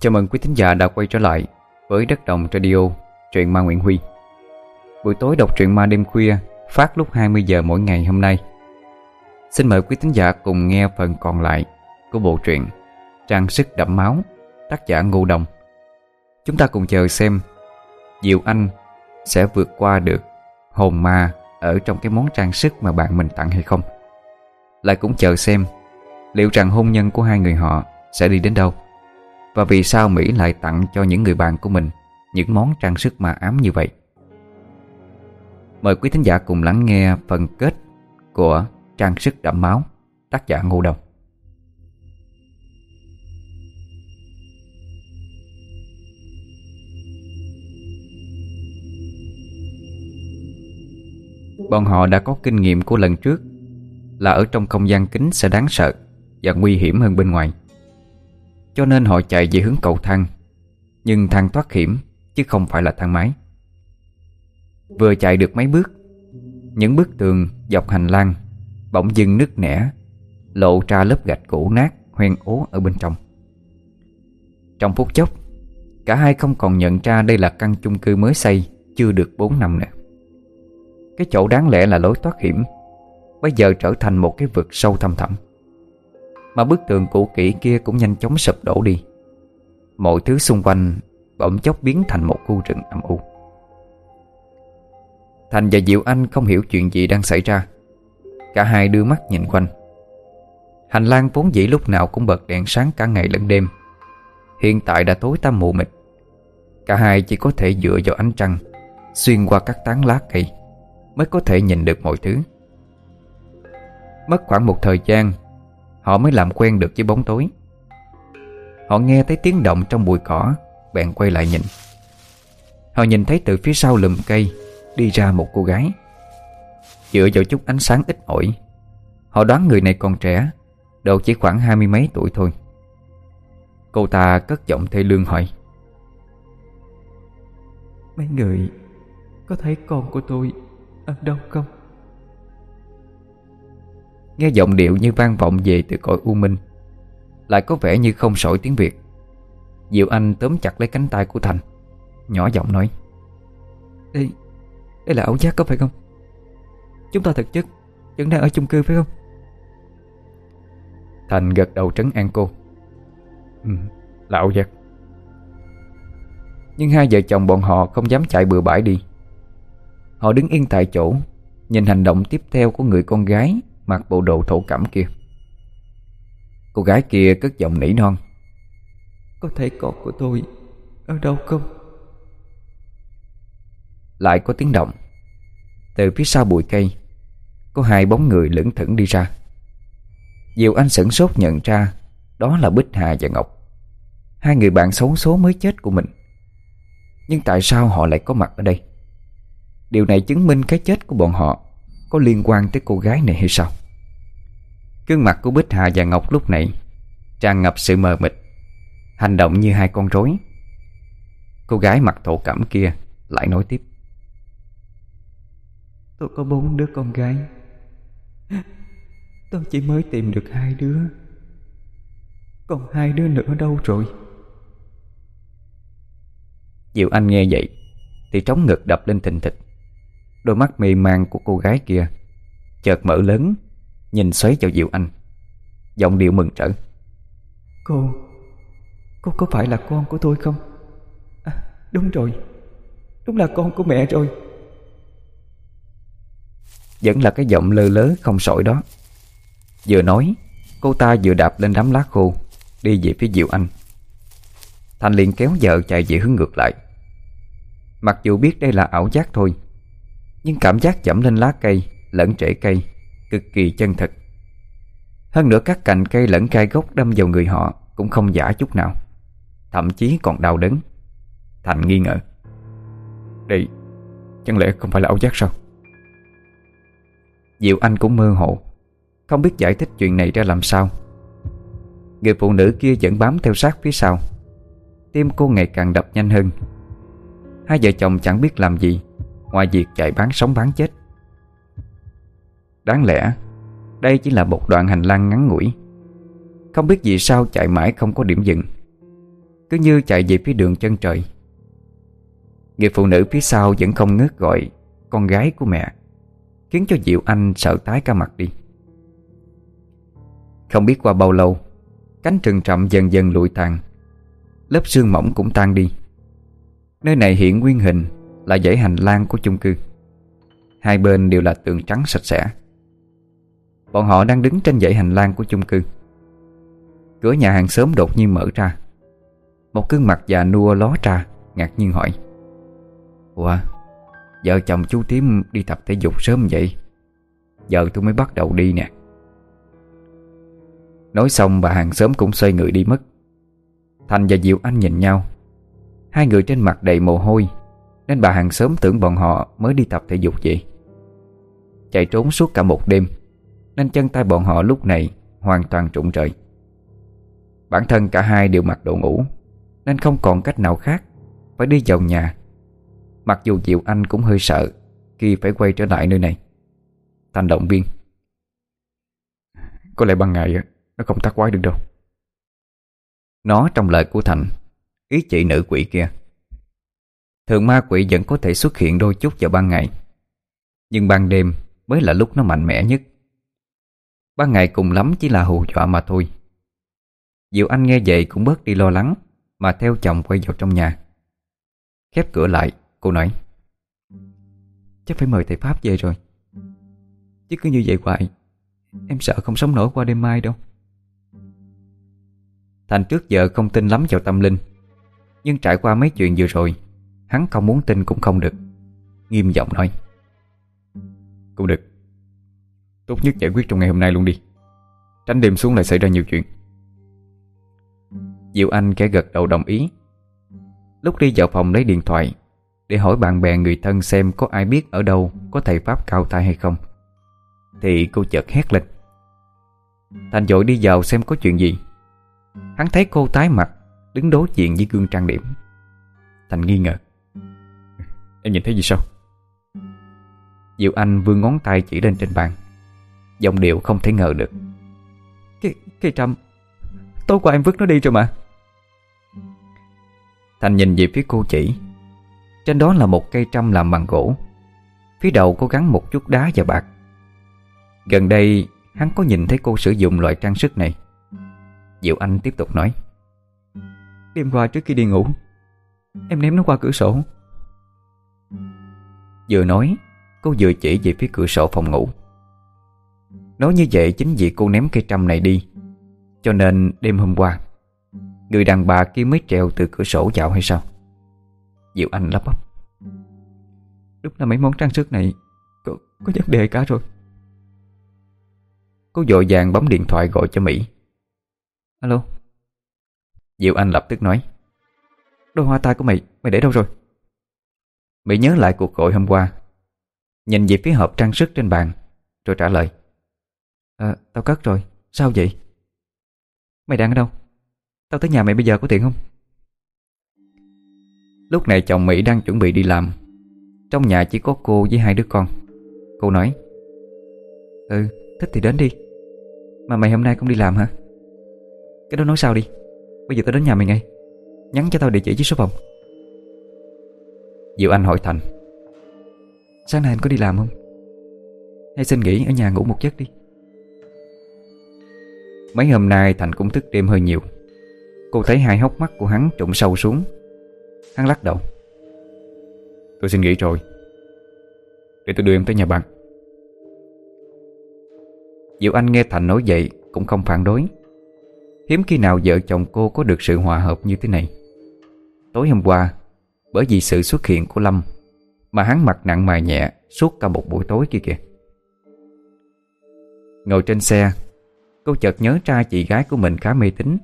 Chào mừng quý thính giả đã quay trở lại với Đất Đồng Radio, truyện ma Nguyễn Huy. Buổi tối đọc truyện ma đêm khuya phát lúc 20 giờ mỗi ngày hôm nay. Xin mời quý thính giả cùng nghe phần còn lại của bộ truyện Trang sức đẫm máu, tác giả Ngô Đồng. Chúng ta cùng chờ xem Diệu Anh sẽ vượt qua được hồn ma ở trong cái món trang sức mà bạn mình tặng hay không. Lại cũng chờ xem liệu rằng hôn nhân của hai người họ sẽ đi đến đâu. Và vì sao Mỹ lại tặng cho những người bạn của mình những món trang sức mà ám như vậy? Mời quý thính giả cùng lắng nghe phần kết của Trang sức đẫm máu, tác giả Ngô Đồng. Bọn họ đã có kinh nghiệm của lần trước Là ở trong không gian kính sẽ đáng sợ Và nguy hiểm hơn bên ngoài cho nên họ chạy về hướng cầu thang. Nhưng thang thoát hiểm, Chứ không phải là thang máy. Vừa chạy được mấy bước, Những bức tường dọc hành lang Bỗng dưng nứt nẻ, Lộ ra lớp gạch cũ nát, Hoen ố ở bên trong. Trong phút chốc, Cả hai không còn nhận ra đây là căn chung cư mới xây Chưa được 4 năm nữa. Cái chỗ đáng lẽ là lối thoát hiểm, Bây giờ trở thành một cái vực sâu thăm thẳm mà bức tường cũ kỹ kia cũng nhanh chóng sụp đổ đi. Mọi thứ xung quanh bỗng chốc biến thành một khu rừng âm u. Thành và Diệu Anh không hiểu chuyện gì đang xảy ra. Cả hai đưa mắt nhìn quanh. Hành lang vốn dĩ lúc nào cũng bật đèn sáng cả ngày lẫn đêm. Hiện tại đã tối tăm mù mịt. Cả hai chỉ có thể dựa vào ánh trăng, Xuyên qua các tán lá cây, Mới có thể nhìn được mọi thứ. Mất khoảng một thời gian Họ mới làm quen được với bóng tối. Họ nghe thấy tiếng động trong bụi cỏ, Bèn quay lại nhìn. Họ nhìn thấy từ phía sau lùm cây Đi ra một cô gái. Dựa vào chút ánh sáng ít ỏi, Họ đoán người này còn trẻ, Độ chỉ khoảng hai mươi mấy tuổi thôi. Cô ta cất giọng thê lương hỏi. Mấy người Có thấy con của tôi Ở đâu không? Nghe giọng điệu như vang vọng về từ cõi u minh. Lại có vẻ như không sỏi tiếng Việt. Diệu Anh tóm chặt lấy cánh tay của Thành Nhỏ giọng nói Đây, đây là ảo giác có phải không? Chúng ta thực chất vẫn đang ở chung cư phải không? Thành gật đầu trấn an cô. Ừ, là ảo giác. Nhưng hai vợ chồng bọn họ không dám chạy bừa bãi đi. Họ đứng yên tại chỗ Nhìn hành động tiếp theo của người con gái Mặc bộ đồ thổ cẩm kia. Cô gái kia cất giọng nỉ non. Có thấy con của tôi Ở đâu không? Lại có tiếng động. Từ phía sau bụi cây Có hai bóng người lững thững đi ra. Diệu Anh sửng sốt nhận ra Đó là Bích Hà và Ngọc. Hai người bạn xấu số mới chết của mình. Nhưng tại sao họ lại có mặt ở đây? Điều này chứng minh cái chết của bọn họ Có liên quan tới cô gái này hay sao Gương mặt của Bích Hà và Ngọc lúc này Tràn ngập sự mờ mịt Hành động như hai con rối. Cô gái mặt thổ cẩm kia Lại nói tiếp. Tôi có bốn đứa con gái. Tôi chỉ mới tìm được hai đứa. Còn hai đứa nữa đâu rồi? Diệu Anh nghe vậy Thì trống ngực đập lên thình thịch. Đôi mắt mê man của cô gái kia Chợt mở lớn Nhìn xoáy vào Diệu Anh. Giọng điệu mừng trở. Cô Cô có phải là con của tôi không? À, Đúng rồi. Đúng là con của mẹ rồi. Vẫn là cái giọng lơ lớ không sỏi đó. Vừa nói Cô ta vừa đạp lên đám lá khô Đi về phía Diệu Anh. Thành liền kéo vợ chạy về hướng ngược lại. Mặc dù biết đây là ảo giác thôi Nhưng cảm giác chậm lên lá cây Lẫn trễ cây Cực kỳ chân thật. Hơn nữa các cành cây lẫn gai gốc đâm vào người họ Cũng không giả chút nào, Thậm chí còn đau đớn. Thành nghi ngờ. Đây Chẳng lẽ không phải là ảo giác sao? Diệu Anh cũng mơ hồ, Không biết giải thích chuyện này ra làm sao. Người phụ nữ kia vẫn bám theo sát phía sau. Tim cô ngày càng đập nhanh hơn. Hai vợ chồng chẳng biết làm gì, Ngoài việc chạy bán sống bán chết. Đáng lẽ, Đây chỉ là một đoạn hành lang ngắn ngủi. Không biết vì sao chạy mãi không có điểm dừng. Cứ như chạy về phía đường chân trời. Người phụ nữ phía sau vẫn không ngớt gọi Con gái của mẹ, Khiến cho Diệu Anh sợ tái cả mặt đi. Không biết qua bao lâu, Cánh rừng rậm dần dần lụi tàn, Lớp sương mỏng cũng tan đi. Nơi này hiện nguyên hình Là dãy hành lang của chung cư. Hai bên đều là tường trắng sạch sẽ. Bọn họ đang đứng trên dãy hành lang của chung cư. Cửa nhà hàng sớm đột nhiên mở ra. Một gương mặt già nua ló ra, Ngạc nhiên hỏi. Ủa, Vợ chồng chú Tím đi tập thể dục sớm vậy? Giờ tôi mới bắt đầu đi nè. Nói xong bà hàng sớm cũng xoay người đi mất. Thành và Diệu Anh nhìn nhau. Hai người trên mặt đầy mồ hôi, Nên bà hàng sớm tưởng bọn họ mới đi tập thể dục vậy. Chạy trốn suốt cả một đêm. Nên chân tay bọn họ lúc này hoàn toàn trụng trời. Bản thân cả hai đều mặc đồ ngủ, Nên không còn cách nào khác Phải đi vào nhà. Mặc dù Diệu Anh cũng hơi sợ Khi phải quay trở lại nơi này. Thành động viên, Có lẽ ban ngày Nó không tác quái được đâu. Nó trong lời của Thành, Ý chị nữ quỷ kia. Thường ma quỷ vẫn có thể xuất hiện đôi chút vào ban ngày, Nhưng ban đêm mới là lúc nó mạnh mẽ nhất. Ban ngày cùng lắm chỉ là hù dọa mà thôi. Diệu Anh nghe vậy cũng bớt đi lo lắng, Mà theo chồng quay vào trong nhà. Khép cửa lại, Cô nói, Chắc phải mời thầy Pháp về rồi. Chứ cứ như vậy hoài, Em sợ không sống nổi qua đêm mai đâu. Thành trước giờ không tin lắm vào tâm linh, Nhưng trải qua mấy chuyện vừa rồi, Hắn không muốn tin cũng không được, Nghiêm giọng nói, Cũng được Tốt nhất giải quyết trong ngày hôm nay luôn đi. Tránh đêm xuống lại xảy ra nhiều chuyện. Diệu Anh kẻ gật đầu đồng ý. Lúc đi vào phòng lấy điện thoại Để hỏi bạn bè người thân xem có ai biết ở đâu Có thầy Pháp cao tay hay không. Thì cô chợt hét lên. Thành dội đi vào xem có chuyện gì. Hắn thấy cô tái mặt Đứng đối diện với gương trang điểm. Thành nghi ngờ. Em nhìn thấy gì sao? Diệu Anh vươn ngón tay chỉ lên trên bàn Giọng điệu không thể ngờ được. Cái, cái trầm. Tối qua em vứt nó đi rồi mà. Thành nhìn về phía cô chỉ. Trên đó là một cây trăm làm bằng gỗ. Phía đầu có gắn một chút đá và bạc. Gần đây hắn có nhìn thấy cô sử dụng loại trang sức này. Diệu Anh tiếp tục nói. Đêm qua trước khi đi ngủ Em ném nó qua cửa sổ. Vừa nói Cô vừa chỉ về phía cửa sổ phòng ngủ Nói như vậy chính vì cô ném cây trăm này đi. Cho nên đêm hôm qua Người đàn bà kia mới trèo từ cửa sổ vào hay sao? Diệu Anh lắp bắp. Đúng là mấy món trang sức này Có, có vấn đề cả rồi. Cô dội vàng bấm điện thoại gọi cho Mỹ. Alo? Diệu Anh lập tức nói. Đôi hoa tai của mày, mày để đâu rồi? Mỹ nhớ lại cuộc gọi hôm qua Nhìn về phía hộp trang sức trên bàn Rồi trả lời. À, tao cất rồi, sao vậy? Mày đang ở đâu? Tao tới nhà mày bây giờ có tiện không? Lúc này chồng Mỹ đang chuẩn bị đi làm Trong nhà chỉ có cô với hai đứa con Cô nói Ừ, thích thì đến đi Mà mày hôm nay không đi làm hả? Cái đó nói sao đi Bây giờ tao đến nhà mày ngay Nhắn cho tao địa chỉ với số phòng Diệu Anh hỏi Thành Sáng nay anh có đi làm không? Hay xin nghỉ ở nhà ngủ một giấc đi Mấy hôm nay Thành cũng thức đêm hơi nhiều. Cô thấy hai hốc mắt của hắn trụng sâu xuống. Hắn lắc đầu. Tôi xin nghỉ rồi. Để tôi đưa em tới nhà bạn. Diệu Anh nghe Thành nói vậy Cũng không phản đối. Hiếm khi nào vợ chồng cô có được sự hòa hợp như thế này. Tối hôm qua, Bởi vì sự xuất hiện của Lâm Mà hắn mặt nặng mày nhẹ Suốt cả một buổi tối kia kìa. Ngồi trên xe Cô chợt nhớ ra chị gái của mình khá mê tín.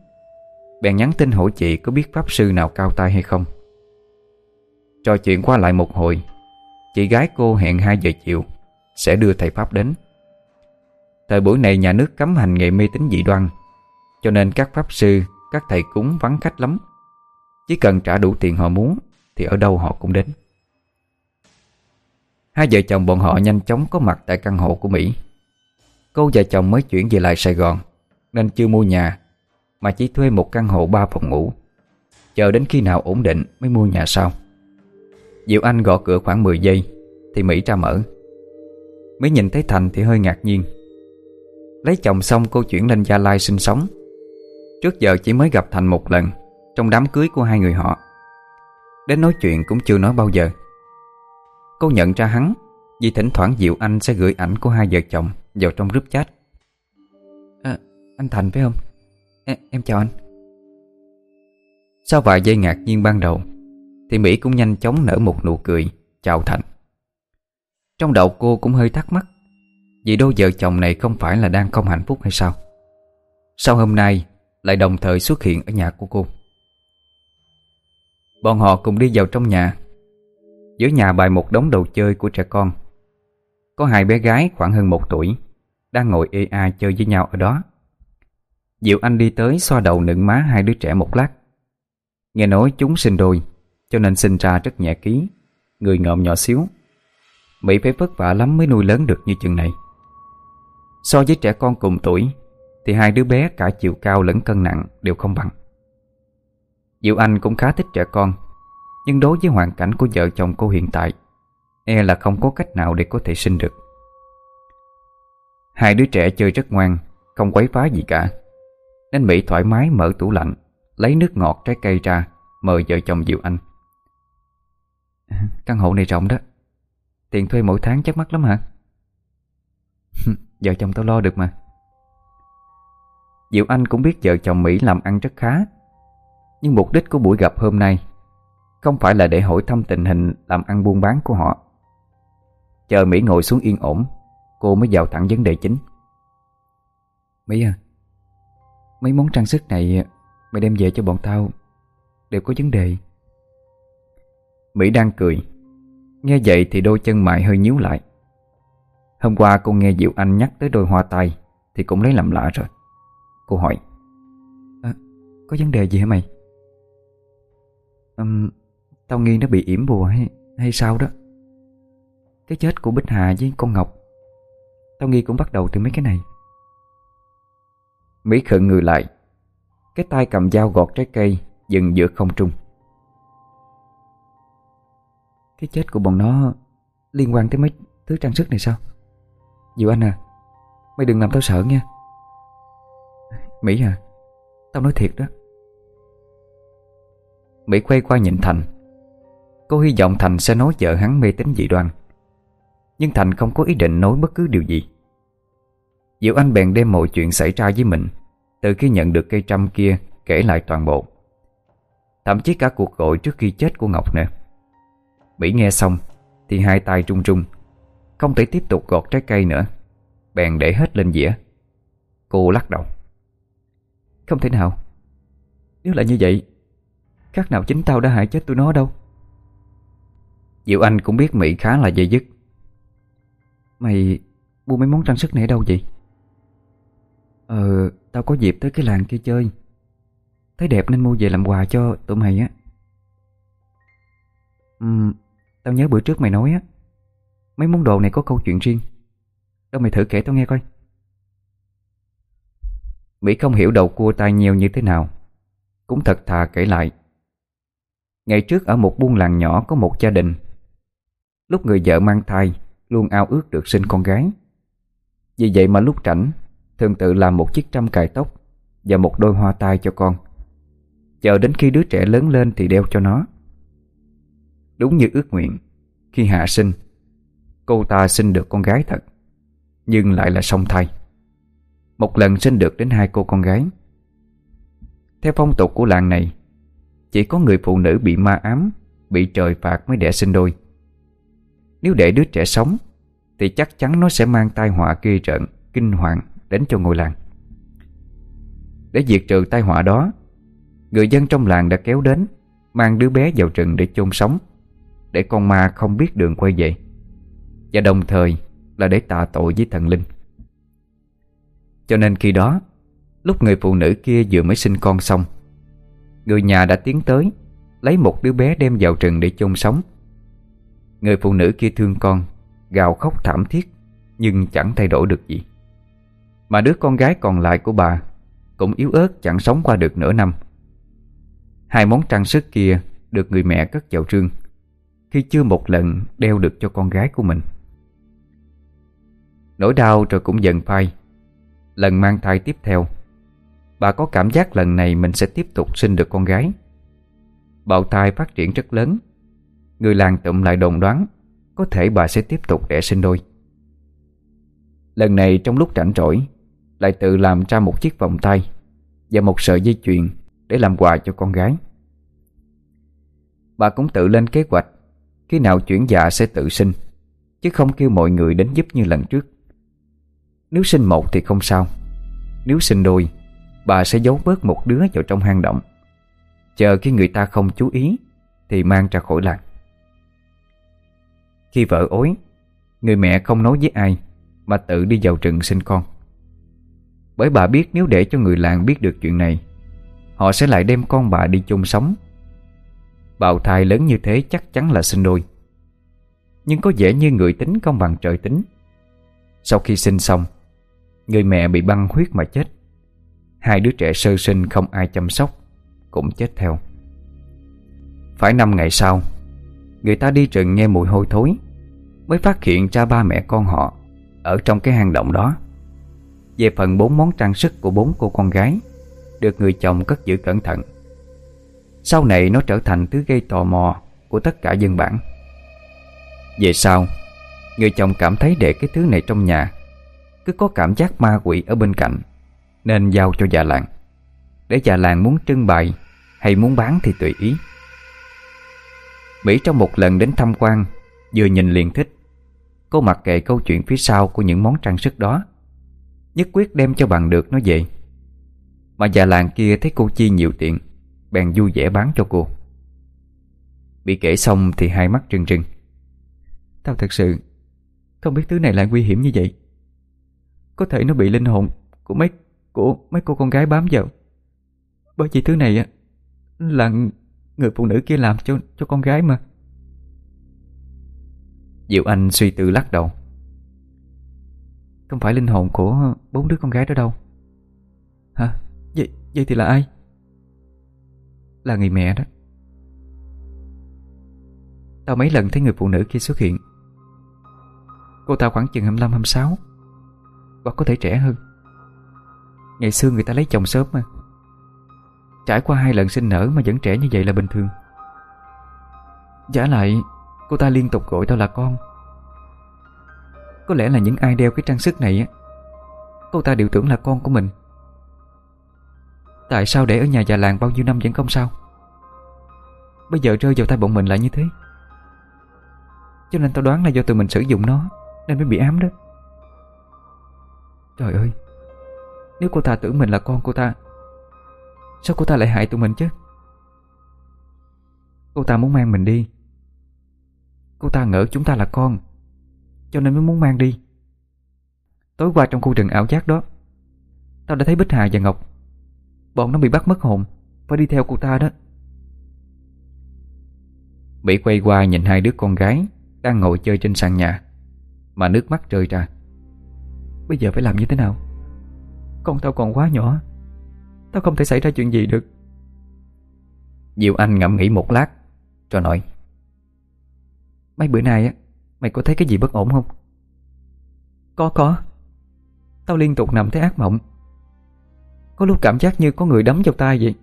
Bèn nhắn tin hỏi chị có biết pháp sư nào cao tay hay không. Trò chuyện qua lại một hồi, Chị gái cô hẹn 2 giờ chiều Sẽ đưa thầy Pháp đến. Thời buổi này nhà nước cấm hành nghề mê tín dị đoan, Cho nên các pháp sư, Các thầy cúng vắng khách lắm. Chỉ cần trả đủ tiền họ muốn Thì ở đâu họ cũng đến. Hai vợ chồng bọn họ nhanh chóng có mặt tại căn hộ của Mỹ. Cô và chồng mới chuyển về lại Sài Gòn, Nên chưa mua nhà, Mà chỉ thuê một căn hộ ba phòng ngủ. Chờ đến khi nào ổn định mới mua nhà sau. Diệu Anh gõ cửa khoảng 10 giây, Thì Mỹ ra mở. Mỹ nhìn thấy Thành thì hơi ngạc nhiên. Lấy chồng xong, cô chuyển lên Gia Lai sinh sống. Trước giờ chỉ mới gặp Thành một lần, Trong đám cưới của hai người họ. Đến nói chuyện cũng chưa nói bao giờ. Cô nhận ra hắn, Vì thỉnh thoảng Diệu Anh sẽ gửi ảnh của hai vợ chồng. Vào trong group chat. À, Anh Thành phải không? Em, em chào anh. Sau vài giây ngạc nhiên ban đầu Thì Mỹ cũng nhanh chóng nở một nụ cười Chào Thành. Trong đầu cô cũng hơi thắc mắc Vì đôi vợ chồng này không phải là đang không hạnh phúc hay sao? Sao hôm nay Lại đồng thời xuất hiện ở nhà của cô? Bọn họ cùng đi vào trong nhà. Giữa nhà bày một đống đồ chơi của trẻ con. Có hai bé gái khoảng hơn một tuổi đang ngồi ê a chơi với nhau ở đó. Diệu Anh đi tới xoa đầu nựng má hai đứa trẻ một lát. Nghe nói chúng sinh đôi, Cho nên sinh ra rất nhẹ ký, Người ngợm nhỏ xíu. Mỹ phải vất vả lắm mới nuôi lớn được như chừng này. So với trẻ con cùng tuổi, Thì hai đứa bé cả chiều cao lẫn cân nặng đều không bằng. Diệu Anh cũng khá thích trẻ con, Nhưng đối với hoàn cảnh của vợ chồng cô hiện tại E là không có cách nào để có thể sinh được. Hai đứa trẻ chơi rất ngoan, Không quấy phá gì cả. Nên Mỹ thoải mái mở tủ lạnh, Lấy nước ngọt trái cây ra, Mời vợ chồng Diệu Anh. Căn hộ này rộng đó. Tiền thuê mỗi tháng chắc mắc lắm hả? Vợ chồng tao lo được mà. Diệu Anh cũng biết vợ chồng Mỹ làm ăn rất khá. Nhưng mục đích của buổi gặp hôm nay Không phải là để hỏi thăm tình hình làm ăn buôn bán của họ. Chờ Mỹ ngồi xuống yên ổn Cô mới vào thẳng vấn đề chính. Mỹ à Mấy món trang sức này Mày đem về cho bọn tao Đều có vấn đề. Mỹ đang cười. Nghe vậy thì đôi chân mại hơi nhíu lại. Hôm qua cô nghe Diệu Anh nhắc tới đôi hoa tai Thì cũng lấy làm lạ rồi. Cô hỏi à, Có vấn đề gì hả mày? Um, tao nghi nó bị yểm bùa hay, hay sao đó. Cái chết của Bích Hà với con Ngọc Tao nghi cũng bắt đầu từ mấy cái này. Mỹ khựng người lại. Cái tay cầm dao gọt trái cây, Dừng giữa không trung. Cái chết của bọn nó Liên quan tới mấy thứ trang sức này sao? Diệu Anh à Mày đừng làm tao sợ nha. Mỹ à Tao nói thiệt đó. Mỹ quay qua nhìn Thành. Cô hy vọng Thành sẽ nói vợ hắn mê tín dị đoan. Nhưng Thành không có ý định nói bất cứ điều gì. Diệu Anh bèn đem mọi chuyện xảy ra với mình, Từ khi nhận được cây trăm kia Kể lại toàn bộ. Thậm chí cả cuộc gọi trước khi chết của Ngọc nữa. Mỹ nghe xong, Thì hai tay trung trung, Không thể tiếp tục gọt trái cây nữa, Bèn để hết lên dĩa. Cô lắc đầu. Không thể nào. Nếu là như vậy, Khác nào chính tao đã hại chết tụi nó đâu. Diệu Anh cũng biết Mỹ khá là dây dứt. Mày mua mấy món trang sức này ở đâu vậy? Ờ, tao có dịp tới cái làng kia chơi. Thấy đẹp nên mua về làm quà cho tụi mày á. Ừ, tao nhớ bữa trước mày nói á Mấy món đồ này có câu chuyện riêng. Đâu mày thử kể tao nghe coi. Mỹ không hiểu đầu cua tai nhiều như thế nào Cũng thật thà kể lại. Ngày trước ở một buôn làng nhỏ có một gia đình. Lúc người vợ mang thai Luôn ao ước được sinh con gái. Vì vậy mà lúc rảnh, Thường tự làm một chiếc trăm cài tóc Và một đôi hoa tai cho con. Chờ đến khi đứa trẻ lớn lên thì đeo cho nó. Đúng như ước nguyện, Khi hạ sinh, Cô ta sinh được con gái thật, Nhưng lại là song thai. Một lần sinh được đến hai cô con gái. Theo phong tục của làng này, Chỉ có người phụ nữ bị ma ám, Bị trời phạt mới đẻ sinh đôi. Nếu để đứa trẻ sống, Thì chắc chắn nó sẽ mang tai họa ghê rợn, Kinh hoàng đến cho ngôi làng. Để diệt trừ tai họa đó, Người dân trong làng đã kéo đến, Mang đứa bé vào rừng để chôn sống, Để con ma không biết đường quay về, Và đồng thời là để tạ tội với thần linh. Cho nên khi đó, Lúc người phụ nữ kia vừa mới sinh con xong, Người nhà đã tiến tới, Lấy một đứa bé đem vào rừng để chôn sống. Người phụ nữ kia thương con, Gào khóc thảm thiết, Nhưng chẳng thay đổi được gì. Mà đứa con gái còn lại của bà Cũng yếu ớt chẳng sống qua được nửa năm. Hai món trang sức kia được người mẹ cất vào trương, Khi chưa một lần đeo được cho con gái của mình. Nỗi đau rồi cũng dần phai. Lần mang thai tiếp theo, Bà có cảm giác lần này mình sẽ tiếp tục sinh được con gái. Bào thai phát triển rất lớn Người làng tụm lại đồn đoán, Có thể bà sẽ tiếp tục đẻ sinh đôi. Lần này trong lúc rảnh rỗi, Lại tự làm ra một chiếc vòng tay Và một sợi dây chuyền Để làm quà cho con gái. Bà cũng tự lên kế hoạch, Khi nào chuyển dạ sẽ tự sinh, Chứ không kêu mọi người đến giúp như lần trước. Nếu sinh một thì không sao, Nếu sinh đôi, Bà sẽ giấu bớt một đứa vào trong hang động. Chờ khi người ta không chú ý Thì mang ra khỏi làng. Khi vợ ối. Người mẹ không nói với ai, Mà tự đi vào rừng sinh con. Bởi bà biết nếu để cho người làng biết được chuyện này, Họ sẽ lại đem con bà đi chung sống. Bào thai lớn như thế chắc chắn là sinh đôi. Nhưng có vẻ như người tính không bằng trời tính. Sau khi sinh xong, Người mẹ bị băng huyết mà chết. Hai đứa trẻ sơ sinh không ai chăm sóc, Cũng chết theo. Phải năm ngày sau, Người ta đi rừng nghe mùi hôi thối. Mới phát hiện ra ba mẹ con họ Ở trong cái hang động đó. Về phần bốn món trang sức của bốn cô con gái, Được người chồng cất giữ cẩn thận. Sau này nó trở thành thứ gây tò mò Của tất cả dân bản. Về sau, Người chồng cảm thấy để cái thứ này trong nhà, Cứ có cảm giác ma quỷ ở bên cạnh, Nên giao cho già làng. Để già làng muốn trưng bày Hay muốn bán thì tùy ý. Mỹ trong một lần đến tham quan, Vừa nhìn liền thích. Cô mặc kệ câu chuyện phía sau của những món trang sức đó. Nhất quyết đem cho bằng được nó về. Mà già làng kia thấy cô chi nhiều tiền Bèn vui vẻ bán cho cô. Bị kể xong thì hai mắt trừng trừng Tao thật sự Không biết thứ này lại nguy hiểm như vậy. Có thể nó bị linh hồn Của mấy của mấy cô con gái bám vào. Bởi vì thứ này Là người phụ nữ kia làm cho cho con gái mà. Diệu Anh suy tư lắc đầu. Không phải linh hồn của bốn đứa con gái đó đâu. Hả? Vậy, vậy thì là ai? Là người mẹ đó. Tao mấy lần thấy người phụ nữ kia xuất hiện. Cô ta khoảng chừng 25-26 Hoặc có thể trẻ hơn. Ngày xưa người ta lấy chồng sớm mà. Trải qua hai lần sinh nở mà vẫn trẻ như vậy là bình thường. Giả lại Cô ta liên tục gọi tao là con. Có lẽ là những ai đeo cái trang sức này á, Cô ta đều tưởng là con của mình. Tại sao để ở nhà già làng bao nhiêu năm vẫn không sao? Bây giờ rơi vào tay bọn mình lại như thế. Cho nên tao đoán là do tụi mình sử dụng nó, Nên mới bị ám đó. Trời ơi, Nếu cô ta tưởng mình là con cô ta, Sao cô ta lại hại tụi mình chứ? Cô ta muốn mang mình đi. Cô ta ngỡ chúng ta là con, Cho nên mới muốn mang đi. Tối qua trong khu rừng ảo giác đó, Tao đã thấy Bích Hà và Ngọc. Bọn nó bị bắt mất hồn Phải đi theo cô ta đó. Mỹ quay qua nhìn hai đứa con gái Đang ngồi chơi trên sàn nhà, Mà nước mắt rơi ra. Bây giờ phải làm như thế nào? Con tao còn quá nhỏ, Tao không thể xảy ra chuyện gì được. Diệu Anh ngẫm nghĩ một lát, Rồi nói Mấy bữa nay á Mày có thấy cái gì bất ổn không? Có có. Tao liên tục nằm thấy ác mộng. Có lúc cảm giác như có người đấm vào tay vậy.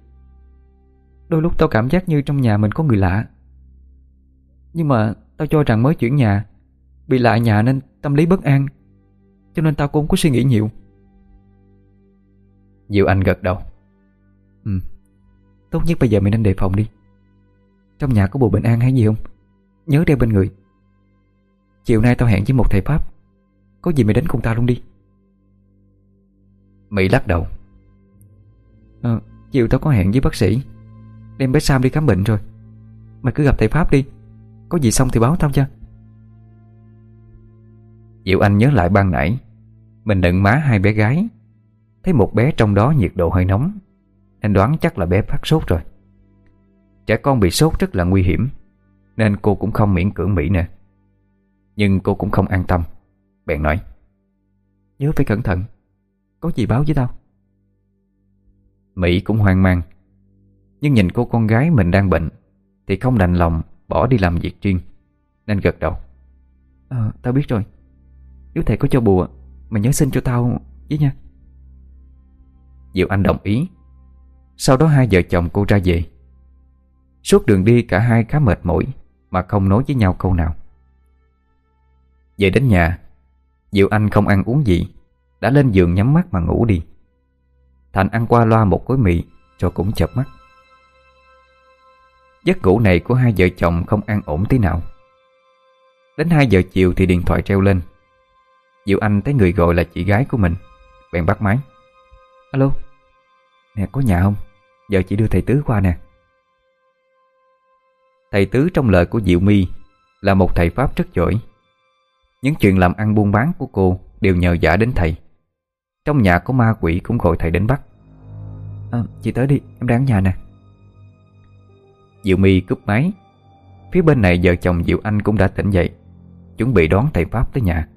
Đôi lúc tao cảm giác như trong nhà mình có người lạ. Nhưng mà Tao cho rằng mới chuyển nhà Bị lạ nhà nên tâm lý bất an Cho nên tao cũng không có suy nghĩ nhiều. Diệu Anh gật đầu. Ừ. Tốt nhất bây giờ mày nên đề phòng đi. Trong nhà có bùa bình an hay gì không Nhớ đeo bên người. Chiều nay tao hẹn với một thầy Pháp. Có gì mày đến cùng tao luôn đi. Mỹ lắc đầu. À, Chiều tao có hẹn với bác sĩ. Đem bé Sam đi khám bệnh rồi. Mày cứ gặp thầy Pháp đi. Có gì xong thì báo tao cho. Diệu Anh nhớ lại ban nãy. Mình đựng má hai bé gái. Thấy một bé trong đó nhiệt độ hơi nóng. Anh đoán chắc là bé phát sốt rồi. Trẻ con bị sốt rất là nguy hiểm. Nên cô cũng không miễn cưỡng Mỹ nè. Nhưng cô cũng không an tâm. Bèn nói Nhớ phải cẩn thận. Có gì báo với tao. Mỹ cũng hoang mang. Nhưng nhìn cô con gái mình đang bệnh Thì không đành lòng bỏ đi làm việc riêng Nên gật đầu. Ờ, tao biết rồi. Nếu thầy có cho bùa Mày nhớ xin cho tao với nha. Diệu Anh đồng ý. Sau đó hai vợ chồng cô ra về. Suốt đường đi cả hai khá mệt mỏi mà không nói với nhau câu nào. Về đến nhà, Diệu Anh không ăn uống gì, Đã lên giường nhắm mắt mà ngủ đi. Thành ăn qua loa một gói mì, Rồi cũng chợp mắt. Giấc ngủ này của hai vợ chồng không an ổn tí nào. Đến 2 giờ chiều thì điện thoại treo lên. Diệu Anh thấy người gọi là chị gái của mình, Bèn bắt máy. Alo, Nè, có nhà không? Giờ chị đưa thầy Tứ qua nè. Thầy Tứ trong lời của Diệu My Là một thầy Pháp rất giỏi. Những chuyện làm ăn buôn bán của cô Đều nhờ giả đến thầy. Trong nhà có ma quỷ cũng gọi thầy đến bắt. À, Chị tới đi em đang ở nhà nè. Diệu My cúp máy. Phía bên này vợ chồng Diệu Anh cũng đã tỉnh dậy Chuẩn bị đón thầy Pháp tới nhà.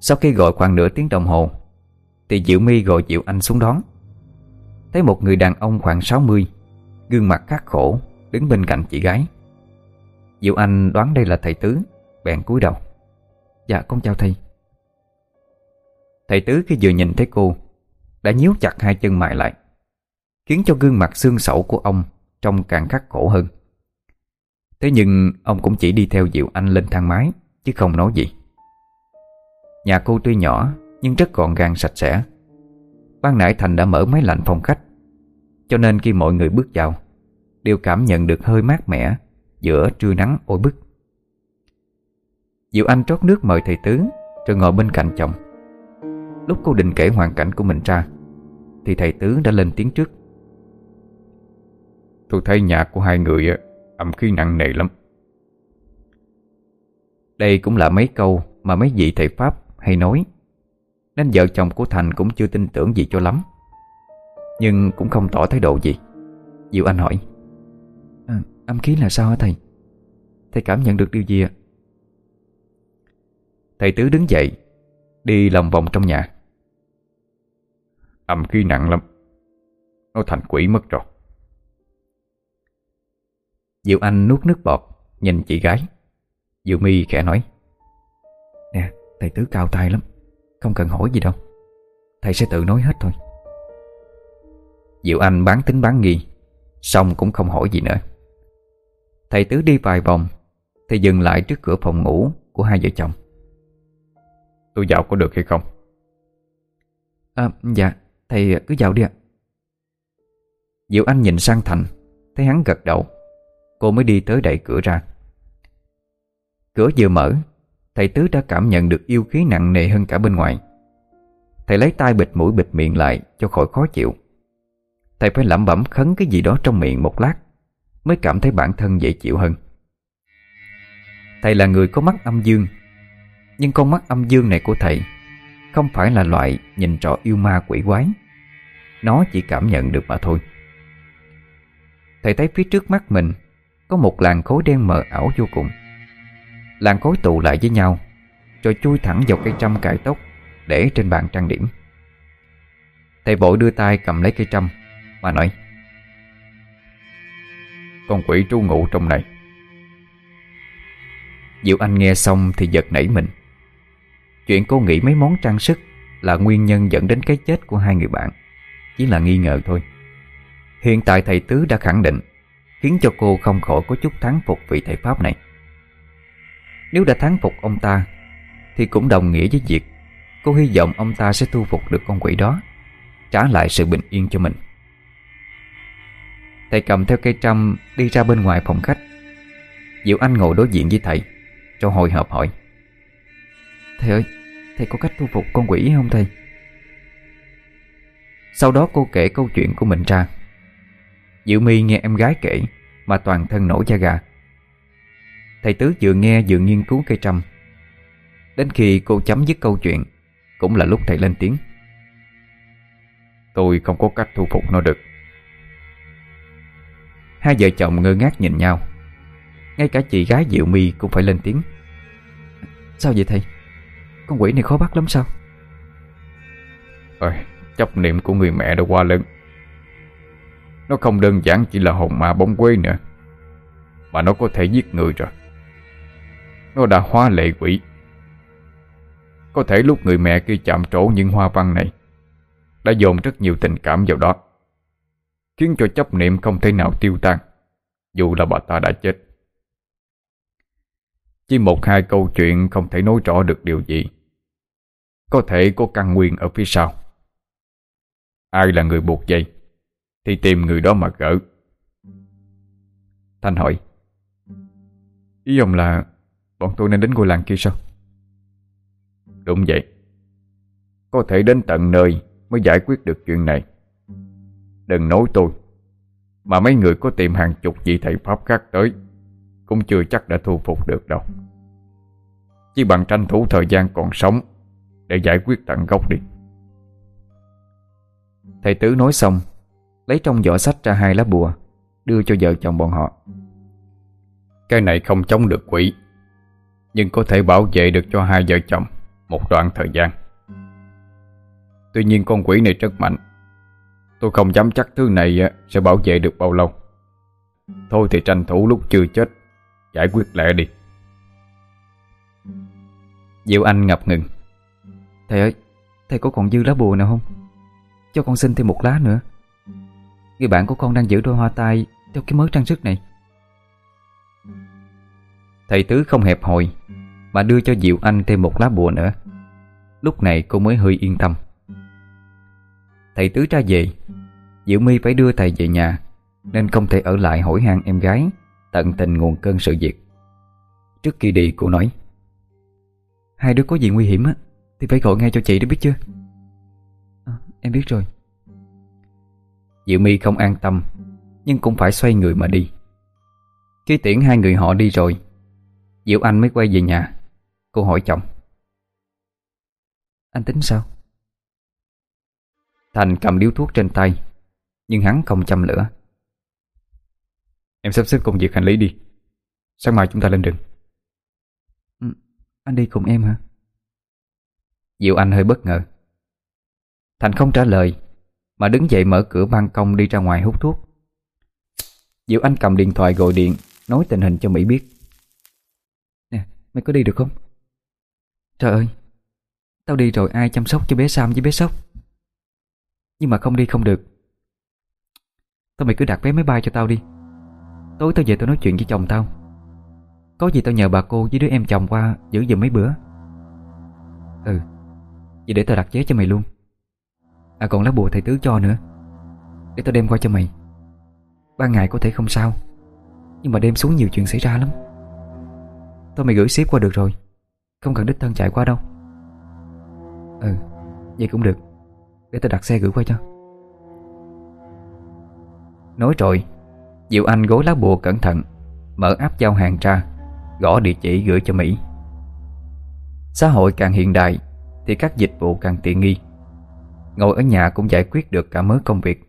Sau khi gọi khoảng nửa tiếng đồng hồ Thì Diệu My gọi Diệu Anh xuống đón. Thấy một người đàn ông khoảng 60 Gương mặt khắc khổ Đứng bên cạnh chị gái. Diệu Anh đoán đây là thầy Tứ, Bèn cúi đầu. Dạ con chào thầy. Thầy Tứ khi vừa nhìn thấy cô, Đã nhíu chặt hai chân mày lại, Khiến cho gương mặt xương sẩu của ông Trông càng khắc khổ hơn. Thế nhưng ông cũng chỉ đi theo Diệu Anh lên thang máy, Chứ không nói gì. Nhà cô tuy nhỏ, Nhưng rất gọn gàng sạch sẽ. Ban nãy Thành đã mở máy lạnh phòng khách, Cho nên khi mọi người bước vào Đều cảm nhận được hơi mát mẻ Giữa trưa nắng oi bức. Diệu Anh trót nước mời thầy Tứ Rồi ngồi bên cạnh chồng. Lúc cô định kể hoàn cảnh của mình ra Thì thầy Tứ đã lên tiếng trước. Tôi thấy nhà của hai người Âm khí nặng nề lắm. Đây cũng là mấy câu Mà mấy vị thầy Pháp hay nói Nên vợ chồng của Thành cũng chưa tin tưởng gì cho lắm. Nhưng cũng không tỏ thái độ gì Diệu Anh hỏi Âm khí là sao hả thầy? Thầy cảm nhận được điều gì ạ? Thầy Tứ đứng dậy, Đi lòng vòng trong nhà. Âm khí nặng lắm, Nó thành quỷ mất rồi. Diệu Anh nuốt nước bọt, Nhìn chị gái. Diệu My khẽ nói, Nè, thầy Tứ cao tay lắm, Không cần hỏi gì đâu. Thầy sẽ tự nói hết thôi. Diệu Anh bán tính bán nghi, Xong cũng không hỏi gì nữa. Thầy Tứ đi vài vòng Thì dừng lại trước cửa phòng ngủ Của hai vợ chồng. Tôi vào có được hay không? À, Dạ Thầy cứ vào đi ạ. Diệu Anh nhìn sang Thành Thấy hắn gật đầu. Cô mới đi tới đẩy cửa ra. Cửa vừa mở Thầy Tứ đã cảm nhận được yêu khí nặng nề hơn cả bên ngoài. Thầy lấy tay bịt mũi bịt miệng lại Cho khỏi khó chịu. Thầy phải lẩm bẩm khấn cái gì đó trong miệng một lát Mới cảm thấy bản thân dễ chịu hơn. Thầy là người có mắt âm dương, Nhưng con mắt âm dương này của thầy Không phải là loại nhìn trọ yêu ma quỷ quái. Nó chỉ cảm nhận được mà thôi. Thầy thấy phía trước mắt mình có một làn khối đen mờ ảo vô cùng. Làn khối tụ lại với nhau, Rồi chui thẳng vào cây trăm cài tóc Để trên bàn trang điểm. Thầy vội đưa tay cầm lấy cây trăm, Mà nói con quỷ trú ngụ trong này. Diệu Anh nghe xong thì giật nảy mình. Chuyện cô nghĩ mấy món trang sức Là nguyên nhân dẫn đến cái chết của hai người bạn, Chỉ là nghi ngờ thôi. Hiện tại thầy Tứ đã khẳng định, Khiến cho cô không khỏi có chút thắng phục vị thầy Pháp này. Nếu đã thắng phục ông ta, Thì cũng đồng nghĩa với việc Cô hy vọng ông ta sẽ thu phục được con quỷ đó, Trả lại sự bình yên cho mình. Thầy cầm theo cây trăm Đi ra bên ngoài phòng khách. Diệu Anh ngồi đối diện với thầy, Cho hồi hộp hỏi. Thầy ơi, Thầy có cách thu phục con quỷ không thầy? Sau đó cô kể câu chuyện của mình ra. Diệu My nghe em gái kể, Mà toàn thân nổi da gà. Thầy Tứ vừa nghe vừa nghiên cứu cây trăm. Đến khi cô chấm dứt câu chuyện, Cũng là lúc thầy lên tiếng. Tôi không có cách thu phục nó được. Hai vợ chồng ngơ ngác nhìn nhau. Ngay cả chị gái Diệu My cũng phải lên tiếng. Sao vậy thầy? Con quỷ này khó bắt lắm sao? Ôi, chấp niệm của người mẹ đã qua lớn Nó không đơn giản chỉ là hồn ma bóng quê nữa Mà nó có thể giết người rồi. Nó đã hóa lệ quỷ. Có thể lúc người mẹ kia chạm trổ những hoa văn này Đã dồn rất nhiều tình cảm vào đó. Khiến cho chấp niệm không thể nào tiêu tan, Dù là bà ta đã chết. Chỉ một hai câu chuyện không thể nói rõ được điều gì. Có thể có căn nguyên ở phía sau. Ai là người buộc dây, Thì tìm người đó mà gỡ. Thanh hỏi, Ý ông là Bọn tôi nên đến ngôi làng kia sao? Đúng vậy. Có thể đến tận nơi Mới giải quyết được chuyện này. Đừng nói tôi. Mà mấy người có tìm hàng chục vị thầy Pháp khác tới, Cũng chưa chắc đã thu phục được đâu. Chỉ bằng tranh thủ thời gian còn sống Để giải quyết tận gốc đi. Thầy Tứ nói xong, Lấy trong giỏ sách ra hai lá bùa, Đưa cho vợ chồng bọn họ. Cái này không chống được quỷ, Nhưng có thể bảo vệ được cho hai vợ chồng Một đoạn thời gian. Tuy nhiên con quỷ này rất mạnh Tôi không dám chắc thứ này sẽ bảo vệ được bao lâu. Thôi thì tranh thủ lúc chưa chết Giải quyết lẹ đi. Diệu Anh ngập ngừng. Thầy ơi Thầy có còn dư lá bùa nào không? Cho con xin thêm một lá nữa. Người bạn của con đang giữ đôi hoa tai Theo cái mớ trang sức này. Thầy Tứ không hẹp hòi Mà đưa cho Diệu Anh thêm một lá bùa nữa. Lúc này cô mới hơi yên tâm Thầy Tứ ra về. Diệu My phải đưa thầy về nhà, Nên không thể ở lại hỏi han em gái, Tận tình nguồn cơn sự việc. Trước khi đi, cô nói, Hai đứa có gì nguy hiểm á, Thì phải gọi ngay cho chị đó biết chưa ờ, Em biết rồi. Diệu My không an tâm, Nhưng cũng phải xoay người mà đi. Khi tiễn hai người họ đi rồi, Diệu Anh mới quay về nhà. Cô hỏi chồng, Anh tính sao? Thành cầm điếu thuốc trên tay Nhưng hắn không châm lửa. Em sắp xếp công việc hành lý đi. Sáng mai chúng ta lên đường. Ừ, Anh đi cùng em hả? Diệu Anh hơi bất ngờ. Thành không trả lời Mà đứng dậy mở cửa ban công đi ra ngoài hút thuốc. Diệu Anh cầm điện thoại gọi điện Nói tình hình cho Mỹ biết. Nè, mày có đi được không? Trời ơi Tao đi rồi ai chăm sóc cho bé Sam với bé Sóc nhưng mà không đi không được. Tao mày cứ đặt vé máy bay cho tao đi. Tối tao về tao nói chuyện với chồng tao. Có gì tao nhờ bà cô với đứa em chồng qua Giữ giùm mấy bữa. Ừ Vậy để tao đặt vé cho mày luôn. À còn lá bùa thầy tứ cho nữa. Để tao đem qua cho mày. Ban ngày có thể không sao. Nhưng mà đêm xuống nhiều chuyện xảy ra lắm. Thôi mày gửi ship qua được rồi. Không cần đích thân chạy qua đâu. Ừ Vậy cũng được. Để tôi đặt xe gửi qua cho. Nói rồi, Diệu Anh gối lá bùa cẩn thận, Mở áp giao hàng ra, Gõ địa chỉ gửi cho Mỹ. Xã hội càng hiện đại Thì các dịch vụ càng tiện nghi. Ngồi ở nhà cũng giải quyết được cả mớ công việc.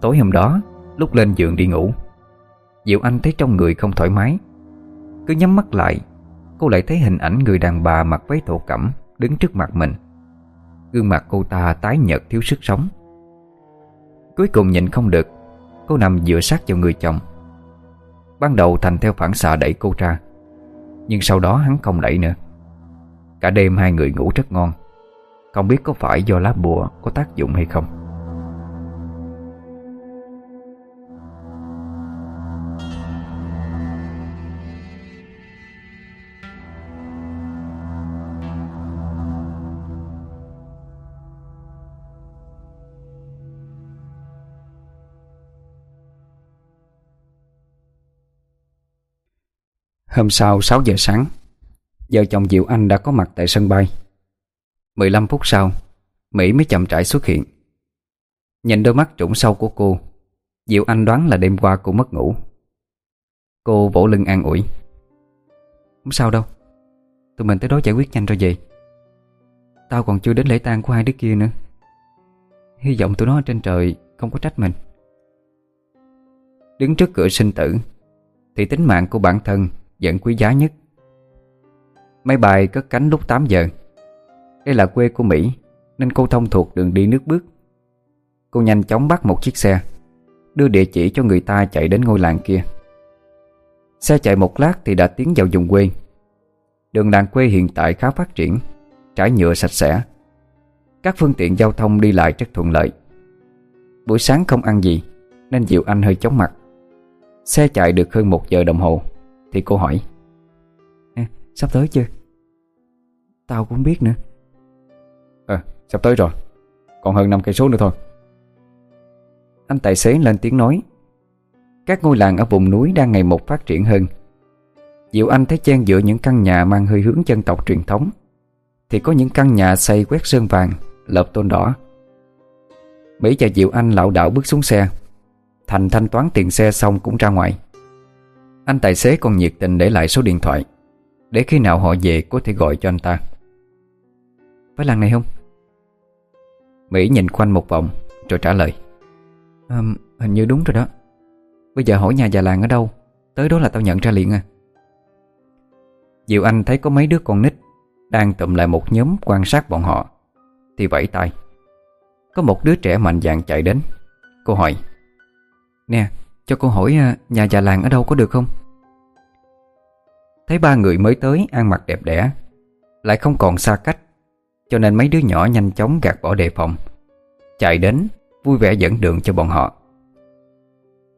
Tối hôm đó, Lúc lên giường đi ngủ, Diệu Anh thấy trong người không thoải mái. Cứ nhắm mắt lại, Cô lại thấy hình ảnh người đàn bà mặc váy thổ cẩm Đứng trước mặt mình. Gương mặt cô ta tái nhợt thiếu sức sống. Cuối cùng nhìn không được, Cô nằm dựa sát vào người chồng. Ban đầu Thành theo phản xạ đẩy cô ra, Nhưng sau đó hắn không đẩy nữa. Cả đêm hai người ngủ rất ngon, không biết có phải do lá bùa có tác dụng hay không. Hôm sau 6 giờ sáng, Vợ chồng Diệu Anh đã có mặt tại sân bay. 15 phút sau, Mỹ mới chậm rãi xuất hiện. Nhìn đôi mắt trũng sâu của cô, Diệu Anh đoán là đêm qua cô mất ngủ. Cô vỗ lưng an ủi. Không sao đâu, Tụi mình tới đó giải quyết nhanh rồi về. Tao còn chưa đến lễ tang của hai đứa kia nữa. Hy vọng tụi nó trên trời Không có trách mình. Đứng trước cửa sinh tử, Thì tính mạng của bản thân vẫn quý giá nhất. Máy bay cất cánh lúc 8 giờ. Đây là quê của Mỹ, Nên cô thông thuộc đường đi nước bước. Cô nhanh chóng bắt một chiếc xe, Đưa địa chỉ cho người ta chạy đến ngôi làng kia. Xe chạy một lát thì đã tiến vào vùng quê. Đường làng quê hiện tại khá phát triển, Trải nhựa sạch sẽ. Các phương tiện giao thông đi lại rất thuận lợi. Buổi sáng không ăn gì, Nên Diệu Anh hơi chóng mặt. Xe chạy được hơn một giờ đồng hồ. Thì cô hỏi. À, Sắp tới chưa? Tao cũng biết nữa. À sắp tới rồi. Còn hơn 5 cây số nữa thôi. Anh tài xế lên tiếng nói. Các ngôi làng ở vùng núi đang ngày một phát triển hơn. Diệu Anh thấy chen giữa những căn nhà mang hơi hướng dân tộc truyền thống Thì có những căn nhà xây quét sơn vàng, lợp tôn đỏ. Mỹ và Diệu Anh lạo đảo bước xuống xe. Thành thanh toán tiền xe xong cũng ra ngoài anh tài xế còn nhiệt tình để lại số điện thoại. Để khi nào họ về có thể gọi cho anh ta. Phải làng này không? Mỹ nhìn quanh một vòng Rồi trả lời. À, Hình như đúng rồi đó. Bây giờ hỏi nhà già làng ở đâu? Tới đó là tao nhận ra liền à. Diệu Anh thấy có mấy đứa con nít Đang tụm lại một nhóm quan sát bọn họ Thì vẫy tay. Có một đứa trẻ mạnh dạn chạy đến. Cô hỏi Nè cho cô hỏi à, nhà già làng ở đâu có được không? Thấy ba người mới tới, ăn mặc đẹp đẽ, Lại không còn xa cách, Cho nên mấy đứa nhỏ nhanh chóng gạt bỏ đề phòng, Chạy đến, Vui vẻ dẫn đường cho bọn họ.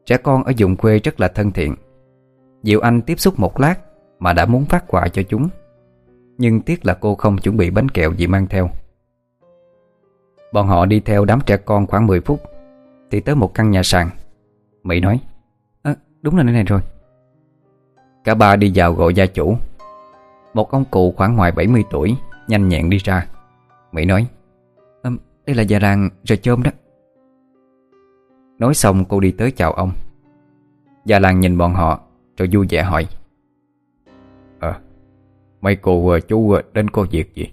Trẻ con ở vùng quê rất là thân thiện. Diệu Anh tiếp xúc một lát Mà đã muốn phát quà cho chúng, Nhưng tiếc là cô không chuẩn bị bánh kẹo gì mang theo. Bọn họ đi theo đám trẻ con khoảng 10 phút, Thì tới một căn nhà sàn. Mỹ nói. À, Đúng là nơi này rồi. Cả ba đi vào gọi gia chủ. Một ông cụ khoảng ngoài 70 tuổi Nhanh nhẹn đi ra. Mỹ nói à, Đây là già làng rồi chôm đó. Nói xong cô đi tới chào ông. Già làng nhìn bọn họ Rồi vui vẻ hỏi. À Mấy cô ờ, chú đến có việc gì?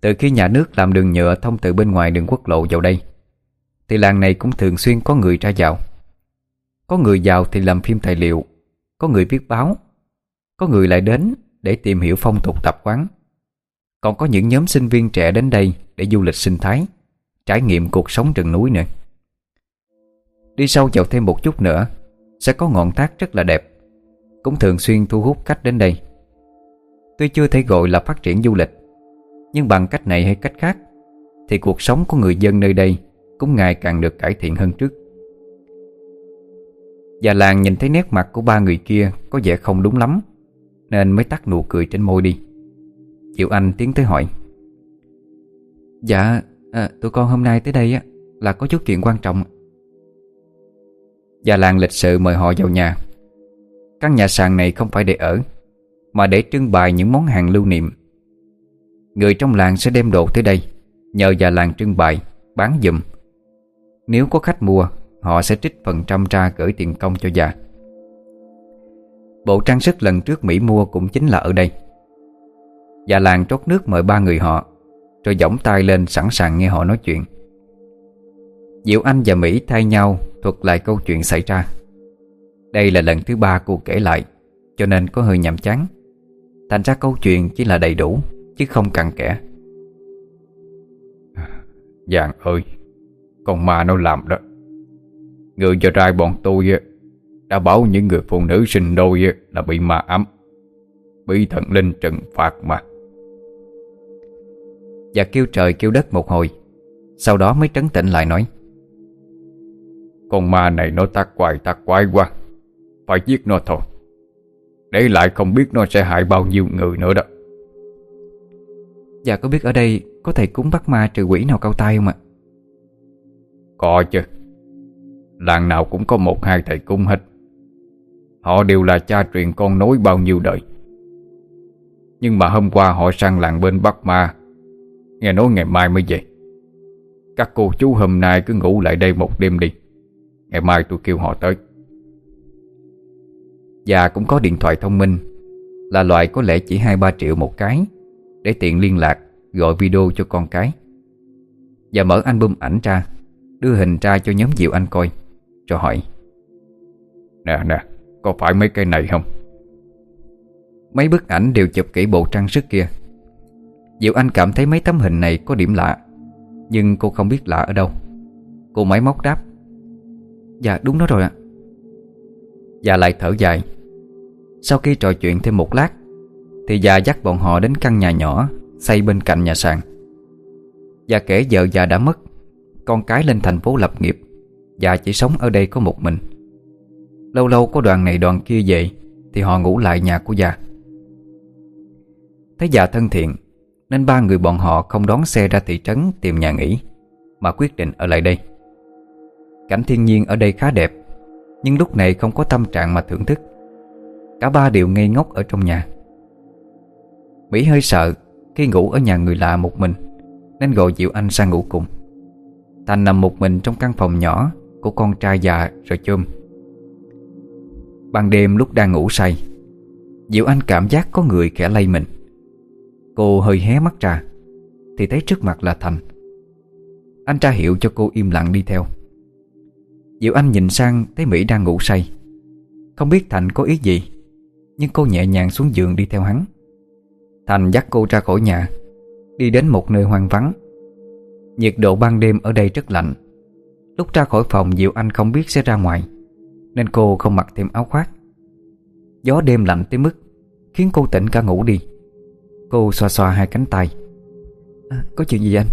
Từ khi nhà nước làm đường nhựa thông từ bên ngoài đường quốc lộ vào đây thì làng này cũng thường xuyên có người ra vào. Có người vào thì làm phim tài liệu, Có người viết báo, Có người lại đến để tìm hiểu phong tục tập quán. Còn có những nhóm sinh viên trẻ đến đây để du lịch sinh thái, Trải nghiệm cuộc sống rừng núi nữa. Đi sâu vào thêm một chút nữa, Sẽ có ngọn thác rất là đẹp, Cũng thường xuyên thu hút khách đến đây. Tuy chưa thể gọi là phát triển du lịch, Nhưng bằng cách này hay cách khác, Thì cuộc sống của người dân nơi đây cũng ngày càng được cải thiện hơn trước. Già làng nhìn thấy nét mặt của ba người kia Có vẻ không đúng lắm Nên mới tắt nụ cười trên môi đi. Diệu Anh tiến tới hỏi Dạ à, Tụi con hôm nay tới đây á Là có chút chuyện quan trọng. Già làng lịch sự mời họ vào nhà. Căn nhà sàn này không phải để ở Mà để trưng bày những món hàng lưu niệm. Người trong làng sẽ đem đồ tới đây Nhờ già làng trưng bày Bán dùm nếu có khách mua, Họ sẽ trích phần trăm ra gửi tiền công cho già. Bộ trang sức lần trước Mỹ mua cũng chính là ở đây. Già làng trót nước mời ba người họ, Rồi giỏng tay lên sẵn sàng nghe họ nói chuyện. Diệu Anh và Mỹ thay nhau thuật lại câu chuyện xảy ra. Đây là lần thứ ba cô kể lại, Cho nên có hơi nhàm chán. Thành ra câu chuyện chỉ là đầy đủ, Chứ không cặn kẽ. Dạng ơi! Con ma nó làm đó. Người cho trai bọn tôi Đã bảo những người phụ nữ sinh đôi Là bị ma ấm, Bị thần linh trừng phạt mà. Và kêu trời kêu đất một hồi, Sau đó mới trấn tĩnh lại nói, Con ma này nó tác quài tác quái quá, Phải giết nó thôi. Để lại không biết nó sẽ hại bao nhiêu người nữa đó. Dạ có biết ở đây Có thầy cúng bắt ma trừ quỷ nào cao tay không ạ? Có chứ. Làng nào cũng có một hai thầy cúng hết. Họ đều là cha truyền con nối bao nhiêu đời. Nhưng mà hôm qua họ sang làng bên Bắc Ma, Nghe nói ngày mai mới về. Các cô chú hôm nay cứ ngủ lại đây một đêm đi. Ngày mai tôi kêu họ tới. Và cũng có điện thoại thông minh, Là loại có lẽ chỉ 2-3 triệu một cái, Để tiện liên lạc, Gọi video cho con cái. Và mở album ảnh ra. Đưa hình ra cho nhóm Diệu Anh coi, cho hỏi. Nè nè, Có phải mấy cây này không? Mấy bức ảnh đều chụp kỹ bộ trang sức kia. Diệu Anh cảm thấy mấy tấm hình này có điểm lạ, Nhưng cô không biết lạ ở đâu. Cô máy móc đáp. Dạ đúng đó rồi ạ. Già lại thở dài. Sau khi trò chuyện thêm một lát, Thì già dắt bọn họ đến căn nhà nhỏ, Xây bên cạnh nhà sàn. Già kể vợ già đã mất con cái lên thành phố lập nghiệp. Già chỉ sống ở đây có một mình. Lâu lâu có đoàn này đoàn kia về, Thì họ ngủ lại nhà của già. Thấy già thân thiện, Nên ba người bọn họ không đón xe ra thị trấn tìm nhà nghỉ, Mà quyết định ở lại đây. Cảnh thiên nhiên ở đây khá đẹp, Nhưng lúc này không có tâm trạng mà thưởng thức. Cả ba đều ngây ngốc ở trong nhà. Mỹ hơi sợ Khi ngủ ở nhà người lạ một mình, Nên gọi Diệu Anh sang ngủ cùng. Thành nằm một mình trong căn phòng nhỏ Của con trai già rồi chôm. Ban đêm lúc đang ngủ say, Diệu Anh cảm giác có người khẽ lay mình. Cô hơi hé mắt ra, Thì thấy trước mặt là Thành. Anh tra hiệu cho cô im lặng đi theo. Diệu Anh nhìn sang thấy Mỹ đang ngủ say. Không biết Thành có ý gì, Nhưng cô nhẹ nhàng xuống giường đi theo hắn. Thành dắt cô ra khỏi nhà, Đi đến một nơi hoang vắng. Nhiệt độ ban đêm ở đây rất lạnh. Lúc ra khỏi phòng Diệu Anh không biết sẽ ra ngoài Nên cô không mặc thêm áo khoác. Gió đêm lạnh tới mức Khiến cô tỉnh cả ngủ đi. Cô xoa xoa hai cánh tay. À, Có chuyện gì anh?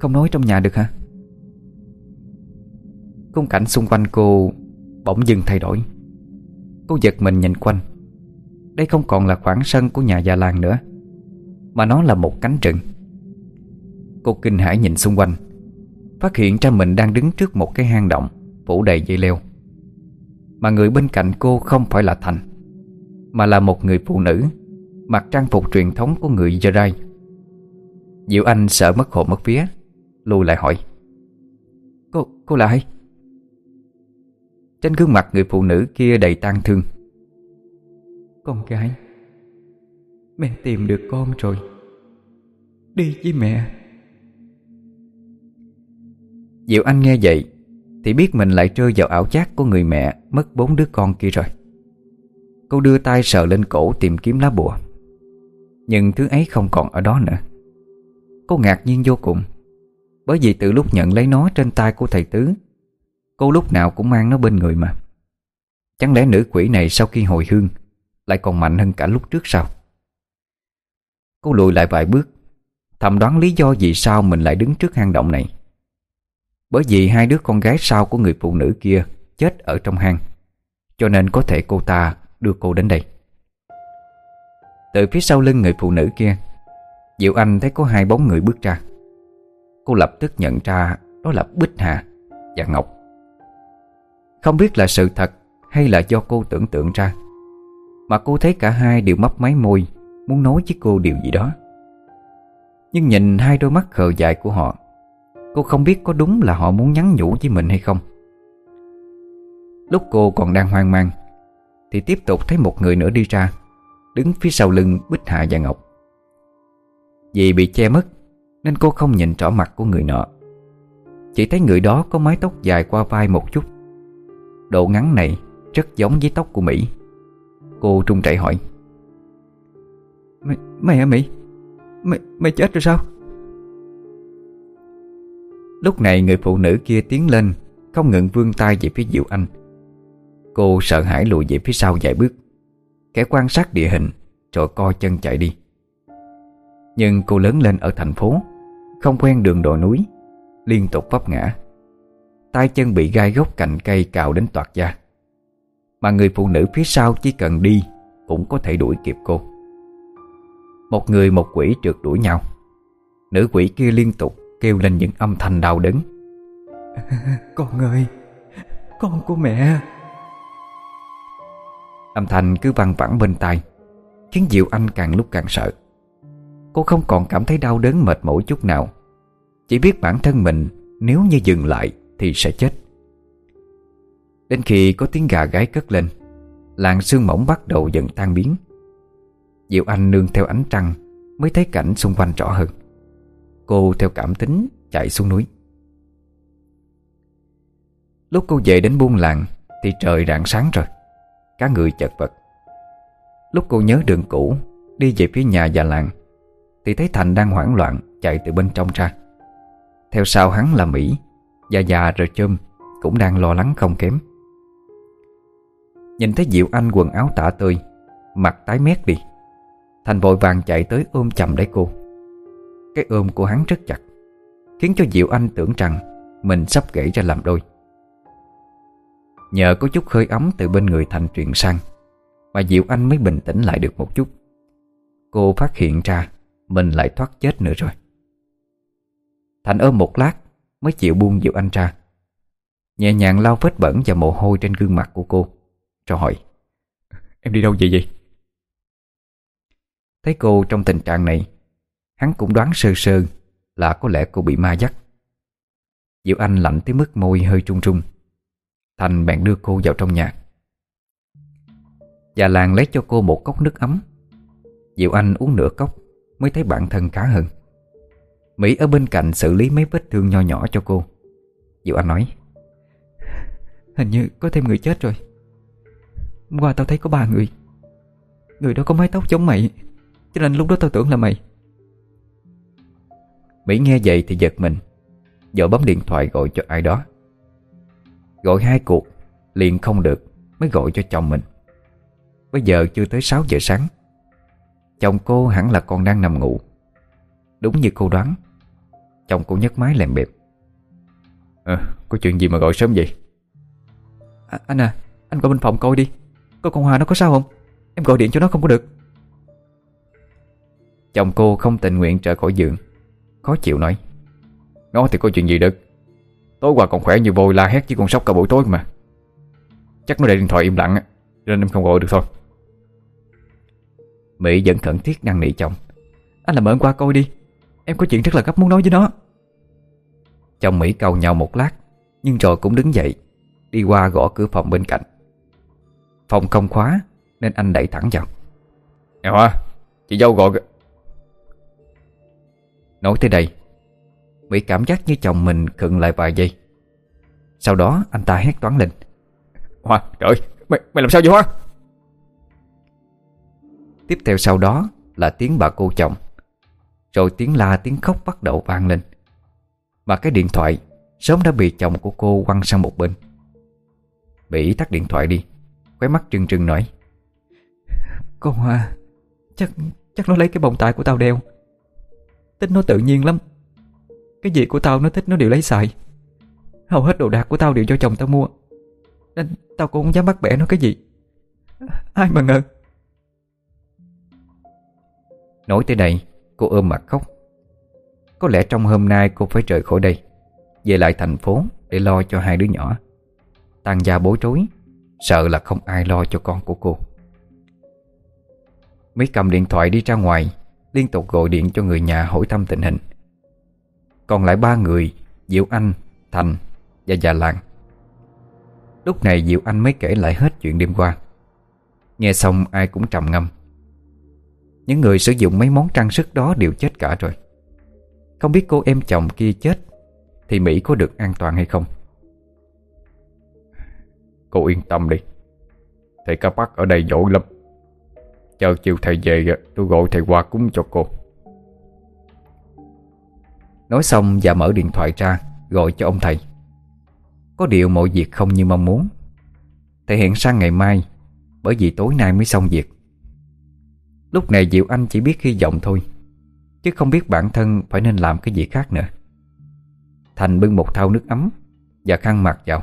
Không nói trong nhà được hả? Khung cảnh xung quanh cô Bỗng dưng thay đổi. Cô giật mình nhìn quanh. Đây không còn là khoảng sân của nhà già làng nữa Mà nó là một cánh rừng. Cô kinh hãi nhìn xung quanh Phát hiện ra mình đang đứng trước một cái hang động Phủ đầy dây leo. Mà người bên cạnh cô không phải là Thành Mà là một người phụ nữ Mặc trang phục truyền thống của người Gia Diệu Anh sợ mất hồn mất vía Lùi lại hỏi Cô, cô là ai? Trên gương mặt người phụ nữ kia đầy tang thương Con gái Mẹ tìm được con rồi. Đi với mẹ. Diệu Anh nghe vậy, Thì biết mình lại rơi vào ảo giác của người mẹ Mất bốn đứa con kia rồi. Cô đưa tay sờ lên cổ tìm kiếm lá bùa. Nhưng thứ ấy không còn ở đó nữa. Cô ngạc nhiên vô cùng, Bởi vì từ lúc nhận lấy nó trên tay của thầy Tứ, Cô lúc nào cũng mang nó bên người mà. Chẳng lẽ nữ quỷ này sau khi hồi hương Lại còn mạnh hơn cả lúc trước sao? Cô lùi lại vài bước, Thầm đoán lý do vì sao mình lại đứng trước hang động này. Bởi vì hai đứa con gái sau của người phụ nữ kia Chết ở trong hang. Cho nên có thể cô ta đưa cô đến đây. Từ phía sau lưng người phụ nữ kia, Diệu Anh thấy có hai bóng người bước ra. Cô lập tức nhận ra Đó là Bích Hà và Ngọc. Không biết là sự thật hay là do cô tưởng tượng ra, Mà cô thấy cả hai đều mấp máy môi, Muốn nói với cô điều gì đó. Nhưng nhìn hai đôi mắt khờ dại của họ Cô không biết có đúng là họ muốn nhắn nhủ với mình hay không. Lúc cô còn đang hoang mang Thì tiếp tục thấy một người nữa đi ra Đứng phía sau lưng Bích Hạ và Ngọc. Vì bị che mất Nên cô không nhìn rõ mặt của người nọ. Chỉ thấy người đó có mái tóc dài qua vai một chút. Độ ngắn này rất giống với tóc của Mỹ. Cô trung chạy hỏi Mày, mày hả Mỹ? Mày, mày chết rồi sao? Lúc này người phụ nữ kia tiến lên, Không ngừng vươn tay về phía Diệu Anh. Cô sợ hãi lùi về phía sau vài bước, Kẻ quan sát địa hình, Rồi co chân chạy đi. Nhưng cô lớn lên ở thành phố, Không quen đường đồi núi, Liên tục vấp ngã. Tay chân bị gai gốc cành cây cào đến toạt da. Mà người phụ nữ phía sau chỉ cần đi, Cũng có thể đuổi kịp cô. Một người một quỷ trượt đuổi nhau. Nữ quỷ kia liên tục kêu lên những âm thanh đau đớn. Con ơi Con của mẹ. Âm thanh cứ văng vẳng bên tai Khiến Diệu Anh càng lúc càng sợ. Cô không còn cảm thấy đau đớn mệt mỏi chút nào. Chỉ biết bản thân mình Nếu như dừng lại thì sẽ chết. Đến khi có tiếng gà gáy cất lên Làn sương mỏng bắt đầu dần tan biến. Diệu Anh nương theo ánh trăng Mới thấy cảnh xung quanh rõ hơn Cô theo cảm tính chạy xuống núi. Lúc cô về đến buôn làng Thì trời rạng sáng rồi, Cả người chật vật. Lúc cô nhớ đường cũ, Đi về phía nhà già làng, Thì thấy Thành đang hoảng loạn chạy từ bên trong ra. Theo sau hắn là Mỹ, già già rồi chôm, Cũng đang lo lắng không kém. Nhìn thấy Diệu Anh quần áo tả tơi, Mặt tái mét đi, Thành vội vàng chạy tới ôm chầm lấy cô. Cái ôm của hắn rất chặt, Khiến cho Diệu Anh tưởng rằng Mình sắp gãy ra làm đôi. Nhờ có chút hơi ấm từ bên người Thành truyền sang, Mà Diệu Anh mới bình tĩnh lại được một chút. Cô phát hiện ra Mình lại thoát chết nữa rồi. Thành ôm một lát Mới chịu buông Diệu Anh ra. Nhẹ nhàng lau vết bẩn và mồ hôi trên gương mặt của cô, Rồi hỏi, Em đi đâu vậy vậy? Thấy cô trong tình trạng này Hắn cũng đoán sơ sơ Là có lẽ cô bị ma dắt. Diệu Anh lạnh tới mức môi hơi trung trung, Thành bèn đưa cô vào trong nhà. Già làng lấy cho cô một cốc nước ấm. Diệu Anh uống nửa cốc Mới thấy bản thân khá hơn. Mỹ ở bên cạnh xử lý mấy vết thương nho nhỏ cho cô. Diệu Anh nói, Hình như có thêm người chết rồi. Hôm qua tao thấy có ba người. Người đó có mái tóc giống mày, Cho nên lúc đó tao tưởng là mày. Mỹ nghe vậy thì giật mình. Vợ bấm điện thoại gọi cho ai đó. Gọi hai cuộc Liền không được Mới gọi cho chồng mình. Bây giờ chưa tới 6 giờ sáng. Chồng cô hẳn là còn đang nằm ngủ. Đúng như cô đoán Chồng cô nhấc máy lèm bẹp à, Có chuyện gì mà gọi sớm vậy? À, Anh à Anh qua bên phòng coi đi. Coi con Hoa nó có sao không? Em gọi điện cho nó không có được. Chồng cô không tình nguyện trở khỏi giường Khó chịu nói. Nó thì có chuyện gì được? Tối qua còn khỏe như vôi, la hét với con sóc cả buổi tối mà. Chắc nó để điện thoại im lặng Nên em không gọi được thôi. Mỹ vẫn khẩn thiết năn nỉ chồng. Anh làm ơn qua coi đi. Em có chuyện rất là gấp muốn nói với nó. Chồng Mỹ cầu nhau một lát, Nhưng rồi cũng đứng dậy, Đi qua gõ cửa phòng bên cạnh. Phòng không khóa, Nên anh đẩy thẳng vào. Nè Hoa, Chị dâu gọi Nói tới đây Mỹ cảm giác như chồng mình khựng lại vài giây. Sau đó anh ta hét toán lên. Hoa trời Mày, mày làm sao vậy Hoa? Tiếp theo sau đó là tiếng bà cô chồng Rồi tiếng la tiếng khóc bắt đầu vang lên. Mà cái điện thoại Sớm đã bị chồng của cô quăng sang một bên. Mỹ tắt điện thoại đi Khói mắt trừng trừng nói Con Hoa Chắc chắc nó lấy cái bông tai của tao đeo Thích nó tự nhiên lắm. Cái gì của tao nó thích nó đều lấy xài. Hầu hết đồ đạc của tao đều cho chồng tao mua. Nên tao cũng không dám bắt bẻ nó cái gì. Ai mà ngờ. Nói tới đây, Cô ôm mặt khóc. Có lẽ trong hôm nay cô phải rời khỏi đây, Về lại thành phố để lo cho hai đứa nhỏ. Tăng gia bối rối, Sợ là không ai lo cho con của cô. Mỹ cầm điện thoại đi ra ngoài Liên tục gọi điện cho người nhà hỏi thăm tình hình. Còn lại ba người Diệu Anh, Thành và già làng. Lúc này Diệu Anh mới kể lại hết chuyện đêm qua. Nghe xong ai cũng trầm ngâm. Những người sử dụng mấy món trang sức đó đều chết cả rồi. Không biết cô em chồng kia chết Thì Mỹ có được an toàn hay không? Cô yên tâm đi. Thầy ca bác ở đây giỏi lắm. Chờ chiều thầy về Tôi gọi thầy qua cúng cho cô. Nói xong và mở điện thoại ra, Gọi cho ông thầy. Có điều mọi việc không như mong muốn. Thầy hẹn sang ngày mai, Bởi vì tối nay mới xong việc. Lúc này Diệu Anh chỉ biết hy vọng thôi, Chứ không biết bản thân phải nên làm cái gì khác nữa. Thành bưng một thau nước ấm Và khăn mặt vào.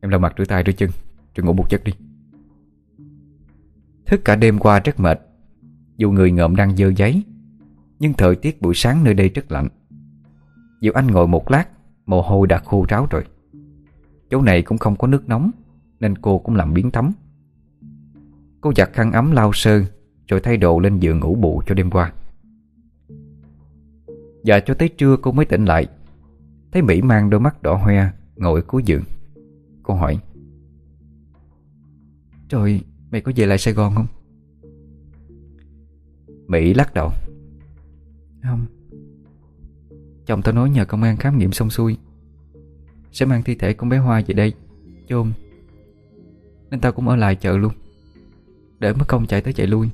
Em lau mặt rửa tay rửa chân, Rồi ngủ một giấc đi. Thức cả đêm qua rất mệt. Dù người ngợm đang dơ giấy, Nhưng thời tiết buổi sáng nơi đây rất lạnh. Diệu Anh ngồi một lát, Mồ hôi đã khô ráo rồi. Chỗ này cũng không có nước nóng, Nên cô cũng làm biến tắm. Cô giặt khăn ấm lau sơ, Rồi thay đồ lên giường ngủ bù cho đêm qua. Và cho tới trưa cô mới tỉnh lại. Thấy Mỹ mang đôi mắt đỏ hoe Ngồi cuối giường. Cô hỏi, Trời Mày có về lại Sài Gòn không? Mỹ lắc đầu. Không. Chồng tao nói nhờ công an khám nghiệm xong xuôi, Sẽ mang thi thể con bé Hoa về đây Chôn Nên tao cũng ở lại chợ luôn, Để mất công chạy tới chạy lui.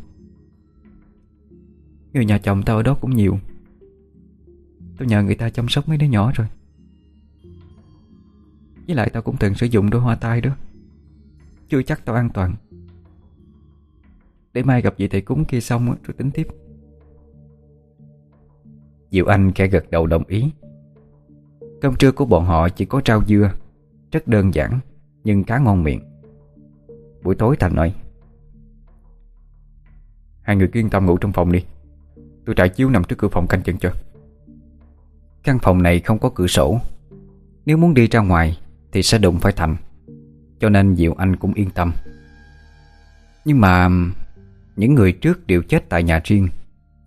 Người nhà chồng tao ở đó cũng nhiều. Tao nhờ người ta chăm sóc mấy đứa nhỏ rồi. Với lại tao cũng từng sử dụng đôi hoa tai đó. Chưa chắc tao an toàn. Để mai gặp vị thầy cúng kia xong rồi tính tiếp. Diệu Anh khẽ gật đầu đồng ý. Cơm trưa của bọn họ chỉ có rau dưa, Rất đơn giản, Nhưng khá ngon miệng. Buổi tối Thành nói, Hai người yên tâm ngủ trong phòng đi. Tôi trải chiếu nằm trước cửa phòng canh chừng cho. Căn phòng này không có cửa sổ. Nếu muốn đi ra ngoài Thì sẽ đụng phải Thành, Cho nên Diệu Anh cũng yên tâm. Nhưng mà những người trước đều chết tại nhà riêng,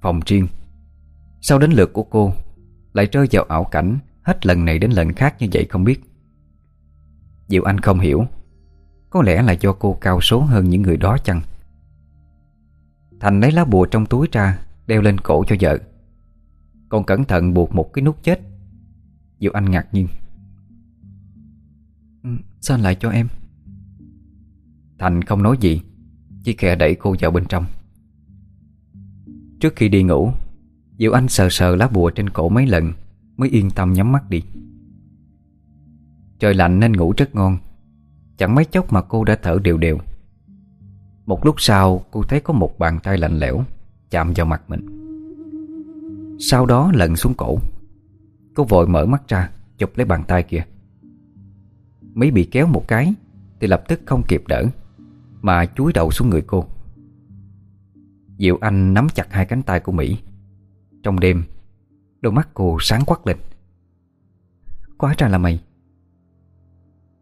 Phòng riêng. Sau đến lượt của cô, Lại rơi vào ảo cảnh Hết lần này đến lần khác như vậy không biết. Diệu Anh không hiểu, Có lẽ là do cô cao số hơn những người đó chăng? Thành lấy lá bùa trong túi ra, Đeo lên cổ cho vợ. Còn cẩn thận buộc một cái nút chết. Diệu Anh ngạc nhiên. Ừ, sao anh lại cho em? Thành không nói gì. Chỉ khẽ đẩy cô vào bên trong. Trước khi đi ngủ, Diệu Anh sờ sờ lá bùa trên cổ mấy lần, Mới yên tâm nhắm mắt đi. Trời lạnh nên ngủ rất ngon, Chẳng mấy chốc mà cô đã thở đều đều. Một lúc sau, cô thấy có một bàn tay lạnh lẽo Chạm vào mặt mình. Sau đó lần xuống cổ. Cô vội mở mắt ra, Chụp lấy bàn tay kia. Mỹ bị kéo một cái Thì lập tức không kịp đỡ. Mà chúi đầu xuống người cô. Diệu Anh nắm chặt hai cánh tay của Mỹ. Trong đêm Đôi mắt cô sáng quắc lên. Quá ra là mày.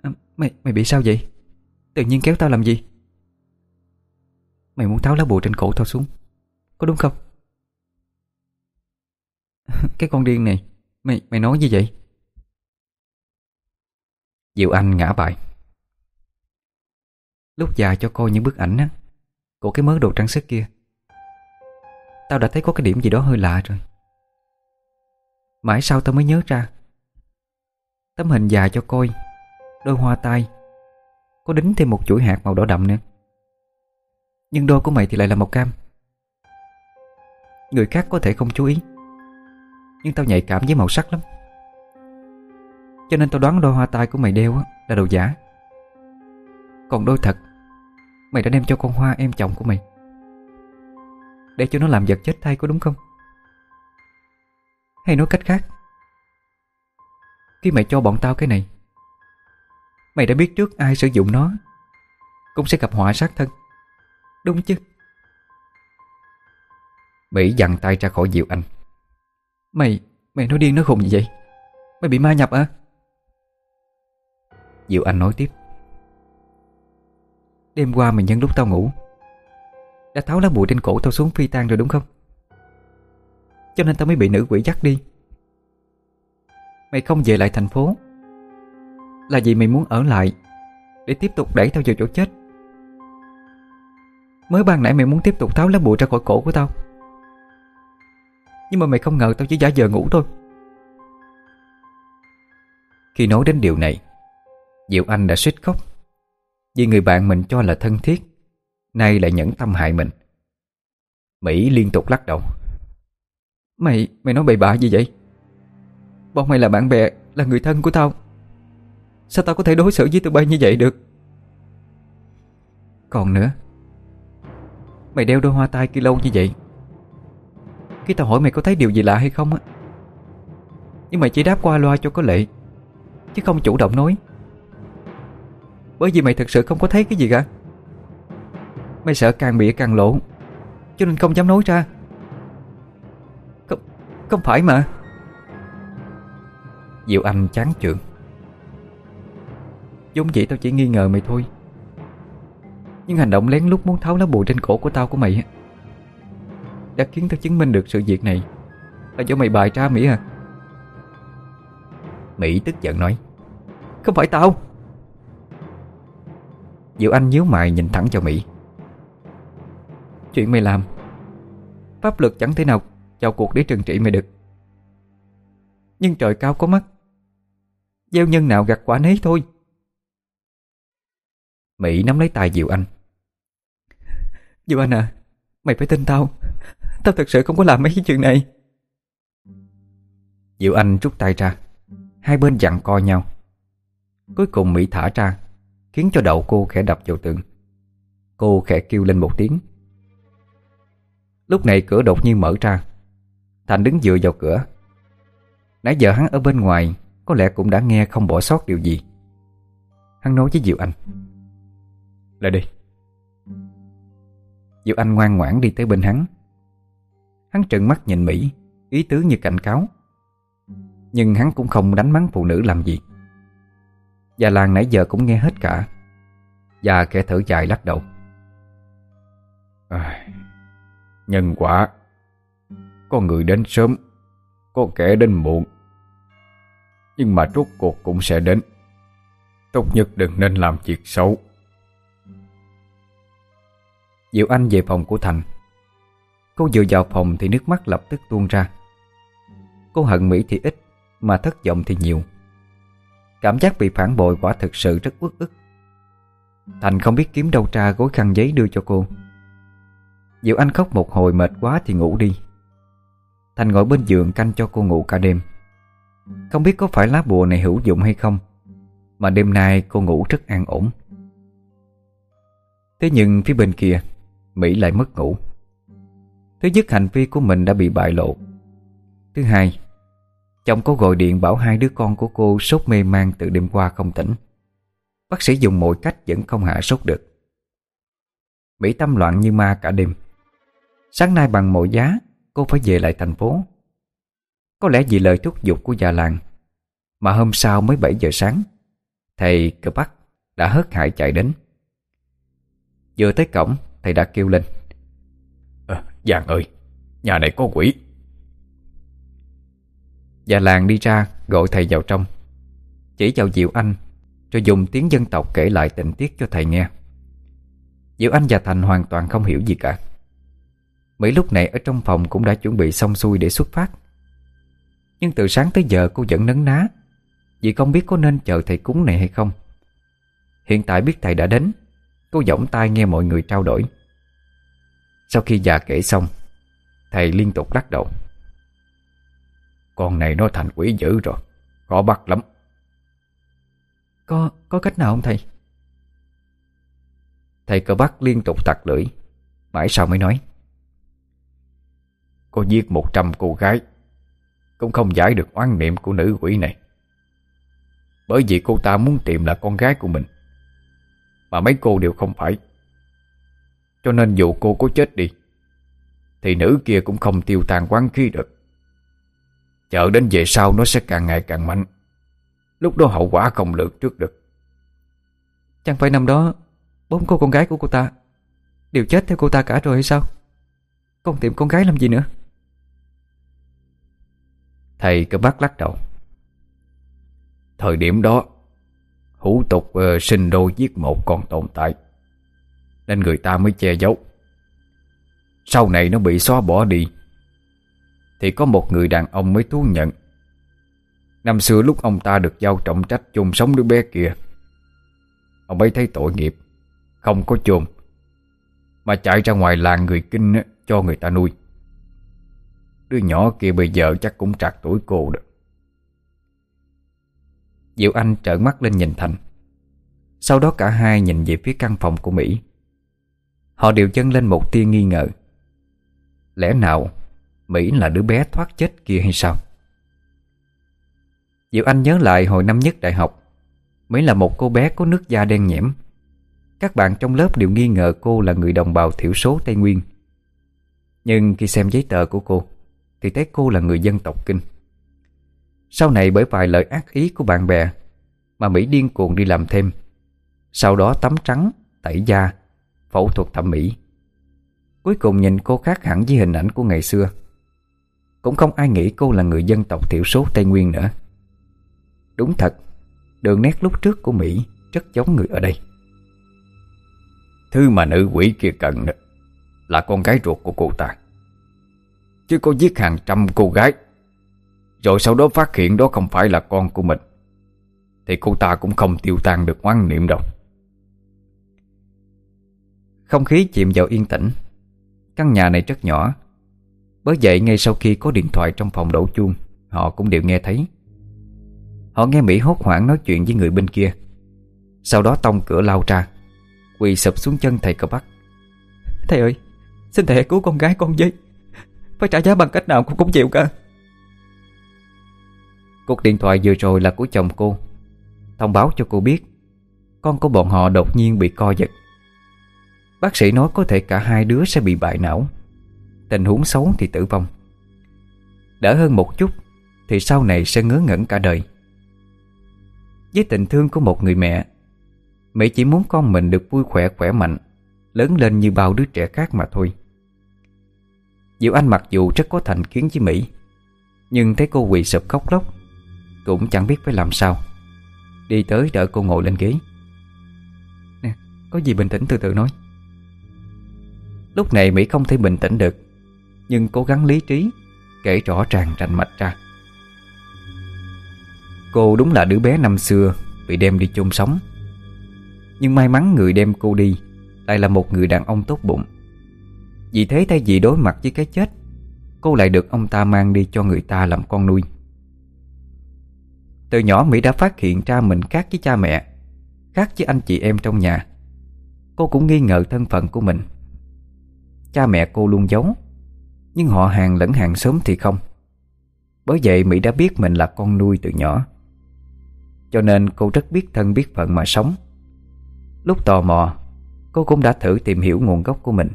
À, Mày mày bị sao vậy? Tự nhiên kéo tao làm gì? Mày muốn tháo lá bùa trên cổ tao xuống Có đúng không? Cái con điên này Mày mày nói gì vậy? Diệu Anh ngã bài. Lúc già cho coi những bức ảnh á. Của cái mớ đồ trang sức kia. Tao đã thấy có cái điểm gì đó hơi lạ rồi. Mãi sau tao mới nhớ ra. Tấm hình già cho coi Đôi hoa tai. Có đính thêm một chuỗi hạt màu đỏ đậm nữa. Nhưng đôi của mày thì lại là màu cam. Người khác có thể không chú ý. Nhưng tao nhạy cảm với màu sắc lắm. Cho nên tao đoán đôi hoa tai của mày đeo là đồ giả. Còn đôi thật Mày đã đem cho con hoa em chồng của mày. Để cho nó làm vật chết thay có đúng không? Hay nói cách khác Khi mày cho bọn tao cái này Mày đã biết trước ai sử dụng nó Cũng sẽ gặp họa sát thân. Đúng chứ? Mỹ dằn tay ra khỏi Diệu Anh. Mày, mày nói điên nói khùng gì vậy? Mày bị ma nhập à? Diệu Anh nói tiếp. Đêm qua mày nhân lúc tao ngủ. Đã tháo lá bụi trên cổ tao xuống phi tan rồi đúng không? Cho nên tao mới bị nữ quỷ dắt đi. Mày không về lại thành phố. Là vì mày muốn ở lại Để tiếp tục đẩy tao vào chỗ chết. Mới ban nãy mày muốn tiếp tục tháo lá bụi ra khỏi cổ của tao. Nhưng mà mày không ngờ tao chỉ giả vờ ngủ thôi. Khi nói đến điều này, Diệu Anh đã suýt khóc. Vì người bạn mình cho là thân thiết Nay lại nhẫn tâm hại mình. Mỹ liên tục lắc đầu. Mày, mày nói bậy bạ gì vậy? Bọn mày là bạn bè, là người thân của tao. Sao tao có thể đối xử với tụi bay như vậy được? Còn nữa Mày đeo đôi hoa tai kia lâu như vậy Khi tao hỏi mày có thấy điều gì lạ hay không á? Nhưng mày chỉ đáp qua loa cho có lệ Chứ không chủ động nói. Bởi vì mày thật sự không có thấy cái gì cả. Mày sợ càng bịa càng lộ Cho nên không dám nói ra. Không không phải mà. Diệu Anh chán chường. Giống vậy tao chỉ nghi ngờ mày thôi. Nhưng hành động lén lút muốn tháo lá bùa trên cổ của tao của mày Đã khiến tao chứng minh được sự việc này. Là do mày bài tra Mỹ à? Mỹ tức giận nói. Không phải tao. Diệu Anh nhíu mày nhìn thẳng vào Mỹ. Chuyện mày làm, Pháp luật chẳng thể nào vào cuộc để trừng trị mày được. Nhưng trời cao có mắt, Gieo nhân nào gặt quả nấy thôi. Mỹ nắm lấy tay Diệu Anh. Diệu Anh à Mày phải tin tao. Tao thật sự không có làm mấy cái chuyện này. Diệu Anh rút tay ra. Hai bên dặn co nhau. Cuối cùng Mỹ thả ra. Khiến cho đầu cô khẽ đập vào tường. Cô khẽ kêu lên một tiếng. Lúc này cửa đột nhiên mở ra. Thành đứng dựa vào cửa. Nãy giờ hắn ở bên ngoài, Có lẽ cũng đã nghe không bỏ sót điều gì. Hắn nói với Diệu Anh. Lại đi. Diệu Anh ngoan ngoãn đi tới bên hắn. Hắn trợn mắt nhìn Mỹ, Ý tứ như cảnh cáo. Nhưng hắn cũng không đánh mắng phụ nữ làm gì. Già làng nãy giờ cũng nghe hết cả. Và kẻ thở dài lắc đầu. À, Nhân quả. Có người đến sớm Có kẻ đến muộn. Nhưng mà rốt cuộc cũng sẽ đến. Tốt nhất đừng nên làm việc xấu. Diệu Anh về phòng của Thành. Cô vừa vào phòng thì nước mắt lập tức tuôn ra. Cô hận Mỹ thì ít Mà thất vọng thì nhiều. Cảm giác bị phản bội quả thực sự rất uất ức. Thành không biết kiếm đâu ra gối khăn giấy đưa cho cô. Diệu Anh khóc một hồi mệt quá thì ngủ đi. Thành ngồi bên giường canh cho cô ngủ cả đêm. Không biết có phải lá bùa này hữu dụng hay không, Mà đêm nay cô ngủ rất an ổn. Thế nhưng phía bên kia, Mỹ lại mất ngủ. Thứ nhất, hành vi của mình đã bị bại lộ. Thứ hai Chồng cô gọi điện bảo hai đứa con của cô sốt mê man từ đêm qua không tỉnh. Bác sĩ dùng mọi cách vẫn không hạ sốt được. Mỹ tâm loạn như ma cả đêm. Sáng nay bằng mọi giá Cô phải về lại thành phố. Có lẽ vì lời thúc giục của già làng Mà hôm sau mới 7 giờ sáng Thầy cơ bắc đã hớt hải chạy đến. Vừa tới cổng Thầy đã kêu lên. À, Giang ơi Nhà này có quỷ. Già làng đi ra gọi thầy vào trong. Chỉ vào Diệu Anh, Rồi dùng tiếng dân tộc kể lại tình tiết cho thầy nghe. Diệu Anh và Thành hoàn toàn không hiểu gì cả. Mỹ lúc này ở trong phòng cũng đã chuẩn bị xong xuôi để xuất phát. Nhưng từ sáng tới giờ cô vẫn nấn ná, Vì không biết có nên chờ thầy cúng này hay không. Hiện tại biết thầy đã đến, Cô giỏng tai nghe mọi người trao đổi. Sau khi già kể xong, Thầy liên tục lắc đầu. Con này nó thành quỷ dữ rồi. Khó bắt lắm. Có có cách nào không thầy? Thầy cơ bắt liên tục tặc lưỡi. Mãi sau mới nói. Có giết một trăm cô gái. Cũng không giải được oán niệm của nữ quỷ này. Bởi vì cô ta muốn tìm là con gái của mình. Mà mấy cô đều không phải. Cho nên dù cô có chết đi Thì nữ kia cũng không tiêu tan quán khí được Chờ đến về sau nó sẽ càng ngày càng mạnh. Lúc đó hậu quả không lường trước được. Chẳng phải năm đó Bốn cô con gái của cô ta Đều chết theo cô ta cả rồi hay sao? Con tìm con gái làm gì nữa? Thầy cứ bắt lắc đầu. Thời điểm đó Hủ tục uh, sinh đôi giết một còn tồn tại Nên người ta mới che giấu. Sau này nó bị xóa bỏ đi thì có một người đàn ông mới thú nhận. Năm xưa lúc ông ta được giao trọng trách chung sống đứa bé kia, Ông ấy thấy tội nghiệp, Không có chôn, Mà chạy ra ngoài làng người kinh cho người ta nuôi. Đứa nhỏ kia bây giờ chắc cũng trạc tuổi cô đó. Diệu Anh trợn mắt lên nhìn Thành. Sau đó cả hai nhìn về phía căn phòng của Mỹ. Họ đều chân lên một tia nghi ngờ. Lẽ nào Mỹ là đứa bé thoát chết kia hay sao? Diệu Anh nhớ lại hồi năm nhất đại học. Mỹ là một cô bé có nước da đen nhẽm. Các bạn trong lớp đều nghi ngờ cô là người đồng bào thiểu số Tây Nguyên. Nhưng khi xem giấy tờ của cô Thì thấy cô là người dân tộc Kinh. Sau này bởi vài lời ác ý của bạn bè Mà Mỹ điên cuồng đi làm thêm. Sau đó tắm trắng, tẩy da, phẫu thuật thẩm mỹ. Cuối cùng nhìn cô khác hẳn với hình ảnh của ngày xưa. Cũng không ai nghĩ cô là người dân tộc thiểu số Tây Nguyên nữa. Đúng thật Đường nét lúc trước của Mỹ Rất giống người ở đây. Thứ mà nữ quỷ kia cần đó Là con gái ruột của cô ta. Chứ có giết hàng trăm cô gái Rồi sau đó phát hiện đó không phải là con của mình Thì cô ta cũng không tiêu tan được oán niệm đâu. Không khí chìm vào yên tĩnh. Căn nhà này rất nhỏ Bởi vậy ngay sau khi có điện thoại trong phòng đổ chuông Họ cũng đều nghe thấy. Họ nghe Mỹ hốt hoảng nói chuyện với người bên kia. Sau đó tông cửa lao ra Quỳ sụp xuống chân thầy cờ bắt Thầy ơi Xin thầy hãy cứu con gái con với. Phải trả giá bằng cách nào cũng cũng chịu cả. Cuộc điện thoại vừa rồi là của chồng cô. Thông báo cho cô biết Con của bọn họ đột nhiên bị co giật. Bác sĩ nói có thể cả hai đứa sẽ bị bại não Tình huống xấu thì tử vong. Đỡ hơn một chút Thì sau này sẽ ngớ ngẩn cả đời. Với tình thương của một người mẹ Mỹ chỉ muốn con mình được vui khỏe khỏe mạnh Lớn lên như bao đứa trẻ khác mà thôi. Diệu Anh mặc dù rất có thành kiến với Mỹ Nhưng thấy cô quỳ sụp khóc lóc Cũng chẳng biết phải làm sao. Đi tới đỡ cô ngồi lên ghế. Nè, có gì bình tĩnh từ từ nói. Lúc này Mỹ không thể bình tĩnh được. Nhưng cố gắng lý trí, Kể rõ ràng rành mạch ra. Cô đúng là đứa bé năm xưa Bị đem đi chôn sống. Nhưng may mắn người đem cô đi, Lại là một người đàn ông tốt bụng. Vì thế thay vì đối mặt với cái chết, Cô lại được ông ta mang đi cho người ta làm con nuôi. Từ nhỏ Mỹ đã phát hiện ra mình khác với cha mẹ, Khác với anh chị em trong nhà. Cô cũng nghi ngờ thân phận của mình. Cha mẹ cô luôn giấu nhưng họ hàng lẫn hàng sớm thì không. Bởi vậy Mỹ đã biết mình là con nuôi từ nhỏ. Cho nên cô rất biết thân biết phận mà sống. Lúc tò mò, Cô cũng đã thử tìm hiểu nguồn gốc của mình.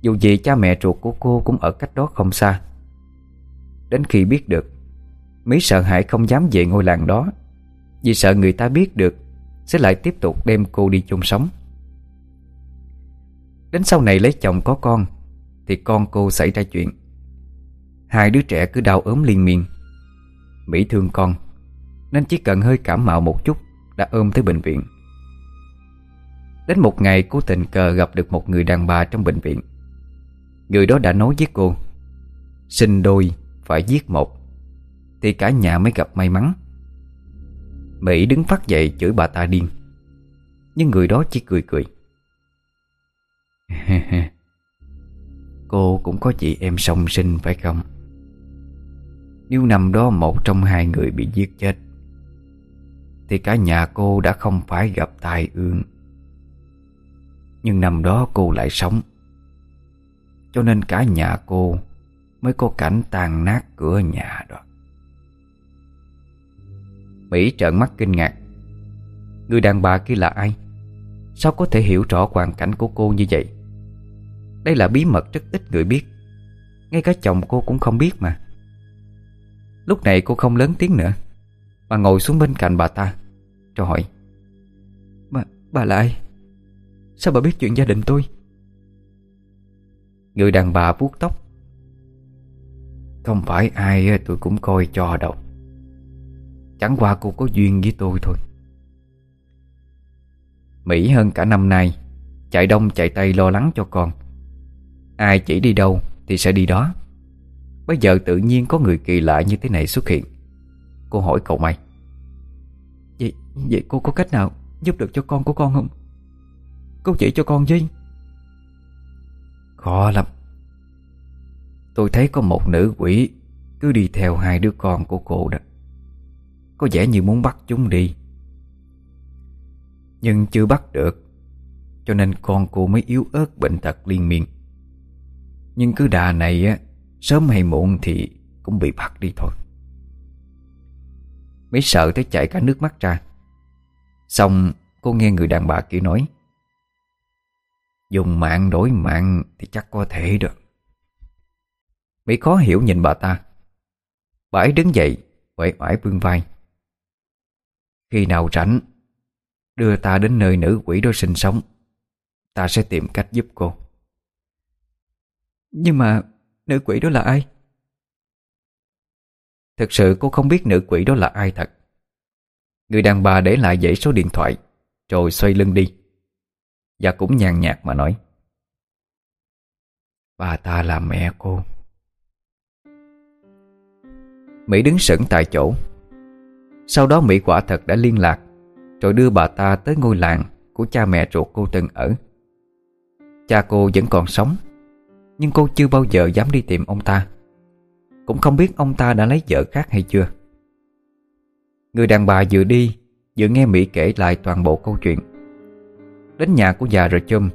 Dù gì cha mẹ ruột của cô cũng ở cách đó không xa. Đến khi biết được, Mỹ sợ hãi không dám về ngôi làng đó. Vì sợ người ta biết được Sẽ lại tiếp tục đem cô đi chung sống. Đến sau này lấy chồng có con thì con cô xảy ra chuyện. Hai đứa trẻ cứ đau ốm liên miên. Mỹ thương con, Nên chỉ cần hơi cảm mạo một chút Đã ôm tới bệnh viện. Đến một ngày cô tình cờ gặp được một người đàn bà trong bệnh viện. Người đó đã nói với cô, Sinh đôi phải giết một, Thì cả nhà mới gặp may mắn. Mỹ đứng phát dậy chửi bà ta điên, Nhưng người đó chỉ cười cười. Cô cũng có chị em song sinh, phải không? Nếu năm đó một trong hai người bị giết chết, Thì cả nhà cô đã không phải gặp tai ương Nhưng năm đó cô lại sống, Cho nên cả nhà cô Mới có cảnh tàn nát cửa nhà đó Mỹ trợn mắt kinh ngạc Người đàn bà kia là ai? Sao có thể hiểu rõ hoàn cảnh của cô như vậy? Đây là bí mật rất ít người biết. Ngay cả chồng cô cũng không biết mà. Lúc này cô không lớn tiếng nữa Mà ngồi xuống bên cạnh bà ta Rồi hỏi Bà, bà là ai? Sao bà biết chuyện gia đình tôi? Người đàn bà vuốt tóc Không phải ai tôi cũng coi cho đâu. Chẳng qua cô có duyên với tôi thôi. Mỹ hơn cả năm nay Chạy đông chạy tây lo lắng cho con. Ai chỉ đi đâu thì sẽ đi đó. Bây giờ tự nhiên có người kỳ lạ như thế này xuất hiện. Cô hỏi cậu mày Vậy, vậy cô có cách nào giúp được cho con của con không? Cô chỉ cho con với Khó lắm. Tôi thấy có một nữ quỷ Cứ đi theo hai đứa con của cô đó. Có vẻ như muốn bắt chúng đi. Nhưng chưa bắt được Cho nên con cô mới yếu ớt bệnh tật liên miên nhưng cứ đà này á, Sớm hay muộn thì cũng bị bắt đi thôi. Mỹ sợ tới chảy cả nước mắt ra. Xong, cô nghe người đàn bà kia nói, Dùng mạng đổi mạng thì chắc có thể được. Mỹ khó hiểu nhìn bà ta. Bà ấy đứng dậy Quẩy oải vương vai. Khi nào rảnh, Đưa ta đến nơi nữ quỷ đó sinh sống. Ta sẽ tìm cách giúp cô nhưng mà nữ quỷ đó là ai? Thực sự cô không biết nữ quỷ đó là ai thật. Người đàn bà để lại dãy số điện thoại, Rồi xoay lưng đi. Và cũng nhàn nhạt mà nói, Bà ta là mẹ cô. Mỹ đứng sững tại chỗ. Sau đó Mỹ quả thật đã liên lạc, Rồi đưa bà ta tới ngôi làng Của cha mẹ ruột cô từng ở. Cha cô vẫn còn sống nhưng cô chưa bao giờ dám đi tìm ông ta. Cũng không biết ông ta đã lấy vợ khác hay chưa. Người đàn bà vừa đi, Vừa nghe Mỹ kể lại toàn bộ câu chuyện. Đến nhà của già rồi chum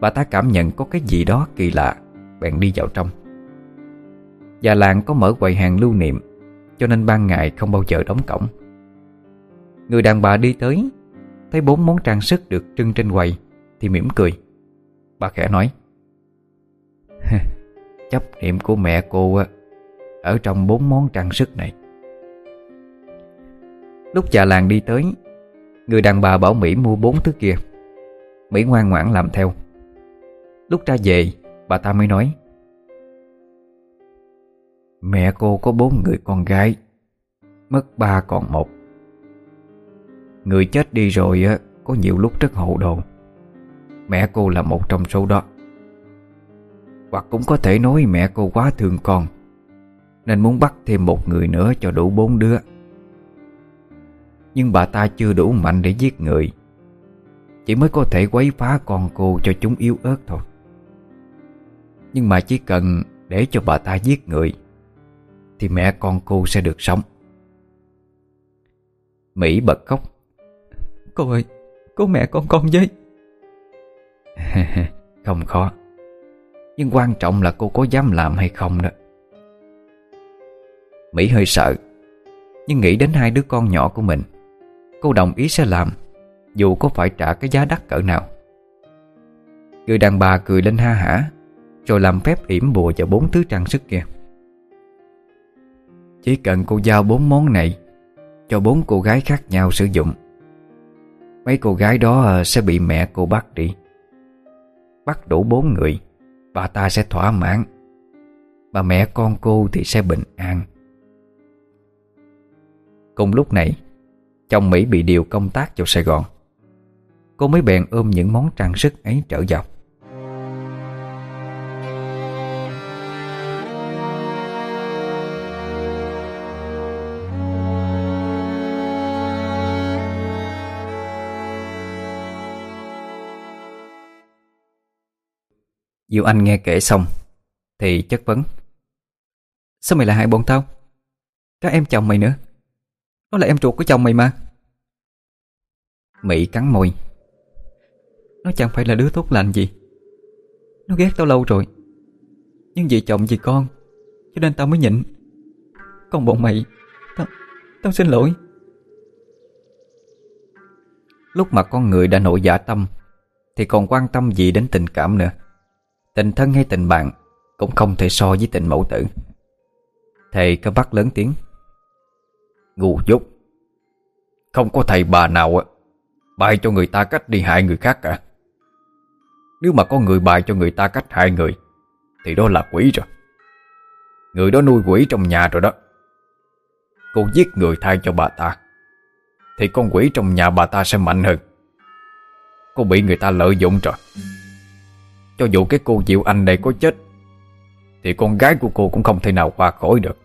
Bà ta cảm nhận có cái gì đó kỳ lạ, Bèn đi vào trong. Già làng có mở quầy hàng lưu niệm, Cho nên ban ngày không bao giờ đóng cổng. Người đàn bà đi tới, Thấy bốn món trang sức được trưng trên quầy, Thì mỉm cười. Bà khẽ nói Chấp niệm của mẹ cô Ở trong bốn món trang sức này. Lúc già làng đi tới, Người đàn bà bảo Mỹ mua bốn thứ kia. Mỹ ngoan ngoãn làm theo. Lúc ra về, Bà ta mới nói, Mẹ cô có bốn người con gái, Mất ba còn một. Người chết đi rồi á, Có nhiều lúc rất hậu đồ. Mẹ cô là một trong số đó. Hoặc cũng có thể nói mẹ cô quá thương con Nên muốn bắt thêm một người nữa cho đủ bốn đứa. Nhưng bà ta chưa đủ mạnh để giết người Chỉ mới có thể quấy phá con cô cho chúng yếu ớt thôi. Nhưng mà chỉ cần để cho bà ta giết người Thì mẹ con cô sẽ được sống. Mỹ bật khóc. Cô ơi Cô mẹ con con với. Không khó nhưng quan trọng là cô có dám làm hay không đó. Mỹ hơi sợ, Nhưng nghĩ đến hai đứa con nhỏ của mình, Cô đồng ý sẽ làm, Dù có phải trả cái giá đắt cỡ nào. Người đàn bà cười lên ha hả, Rồi làm phép yểm bùa vào bốn thứ trang sức kia. Chỉ cần cô giao bốn món này, Cho bốn cô gái khác nhau sử dụng, Mấy cô gái đó ờ, sẽ bị mẹ cô bắt đi. Bắt đủ bốn người. Bà ta sẽ thỏa mãn. Bà mẹ con cô thì sẽ bình an. Cùng lúc này, Chồng Mỹ bị điều công tác vào Sài Gòn. Cô mới bèn ôm những món trang sức ấy trở vào. Diệu Anh nghe kể xong Thì chất vấn. Sao mày lại hại bọn tao? Các em chồng mày nữa. Nó là em ruột của chồng mày mà. Mỹ cắn môi. Nó chẳng phải là đứa tốt lành gì. Nó ghét tao lâu rồi. Nhưng vì chồng vì con Cho nên tao mới nhịn. Còn bọn mày Tao, tao xin lỗi. Lúc mà con người đã nổi giả tâm Thì còn quan tâm gì đến tình cảm nữa? Tình thân hay tình bạn Cũng không thể so với tình mẫu tử. Thầy có bắt lớn tiếng. Ngu dốt. Không có thầy bà nào Bài cho người ta cách đi hại người khác cả. Nếu mà có người bài cho người ta cách hại người, Thì đó là quỷ rồi. Người đó nuôi quỷ trong nhà rồi đó. Cô giết người thay cho bà ta, Thì con quỷ trong nhà bà ta sẽ mạnh hơn. Cô bị người ta lợi dụng rồi cho dù cái cô Diệu Anh này có chết Thì con gái của cô cũng không thể nào qua khỏi được.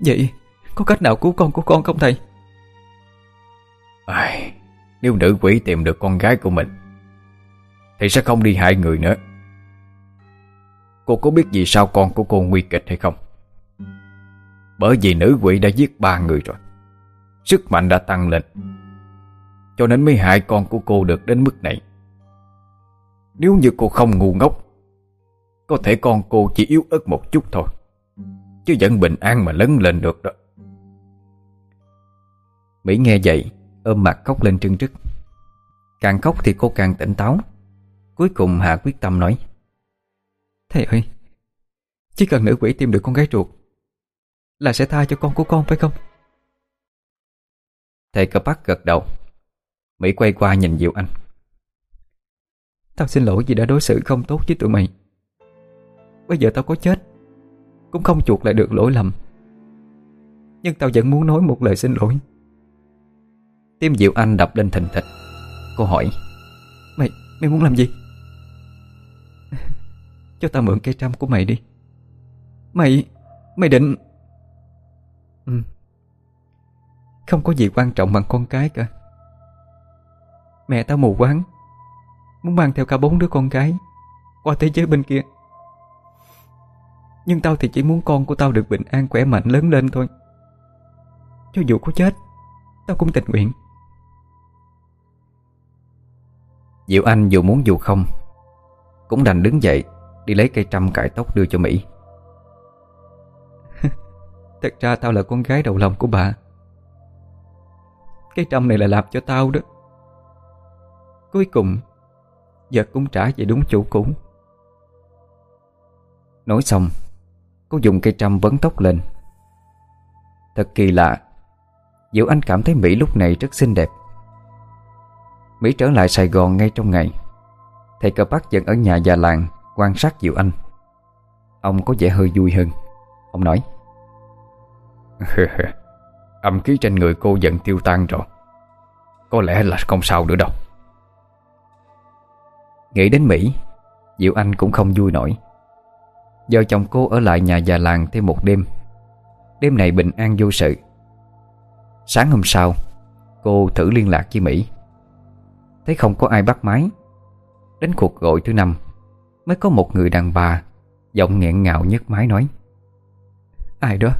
Vậy có cách nào cứu con của con không thầy? À, nếu nữ quỷ tìm được con gái của mình Thì sẽ không đi hại người nữa. Cô có biết vì sao con của cô nguy kịch hay không? Bởi vì nữ quỷ đã giết ba người rồi. Sức mạnh đã tăng lên. Cho nên mới hại con của cô được đến mức này nếu như cô không ngu ngốc, Có thể con cô chỉ yếu ớt một chút thôi, Chứ vẫn bình an mà lớn lên được đó. Mỹ nghe vậy, Ôm mặt khóc lên trưng trức. Càng khóc thì cô càng tỉnh táo. Cuối cùng Hạ quyết tâm nói, Thầy ơi, Chỉ cần nữ quỷ tìm được con gái ruột Là sẽ tha cho con của con, phải không? Thầy cờ bắt gật đầu. Mỹ quay qua nhìn Diệu Anh. Tao xin lỗi vì đã đối xử không tốt với tụi mày. Bây giờ tao có chết Cũng không chuộc lại được lỗi lầm. Nhưng tao vẫn muốn nói một lời xin lỗi. Tim Diệu Anh đập lên thình thịch. Cô hỏi Mày, mày muốn làm gì? Cho tao mượn cây trăm của mày đi. Mày, mày định Ừ. Không có gì quan trọng bằng con cái cả. Mẹ tao mù quáng. Muốn mang theo cả bốn đứa con gái Qua thế giới bên kia. Nhưng tao thì chỉ muốn con của tao được bình an khỏe mạnh lớn lên thôi. Cho dù có chết Tao cũng tình nguyện. Diệu Anh dù muốn dù không Cũng đành đứng dậy Đi lấy cây trăm cải tóc đưa cho Mỹ. Thật ra tao là con gái đầu lòng của bà. Cái trăm này là làm cho tao đó. Cuối cùng Vật cũng trả về đúng chủ cũ. Nói xong, Cô dùng cây trăm vấn tóc lên. Thật kỳ lạ, Diệu Anh cảm thấy Mỹ lúc này rất xinh đẹp. Mỹ trở lại Sài Gòn ngay trong ngày. Thầy cờ bác vẫn ở nhà già làng, Quan sát Diệu Anh. Ông có vẻ hơi vui hơn. Ông nói, Âm khí trên người cô dần tiêu tan rồi. Có lẽ là không sao nữa đâu. Nghĩ đến Mỹ, Diệu Anh cũng không vui nổi. Giờ chồng cô ở lại nhà già làng thêm một đêm Đêm này bình an vô sự. Sáng hôm sau, Cô thử liên lạc với Mỹ. Thấy không có ai bắt máy, Đến cuộc gọi thứ năm, Mới có một người đàn bà Giọng nghẹn ngào nhấc máy nói, Ai đó?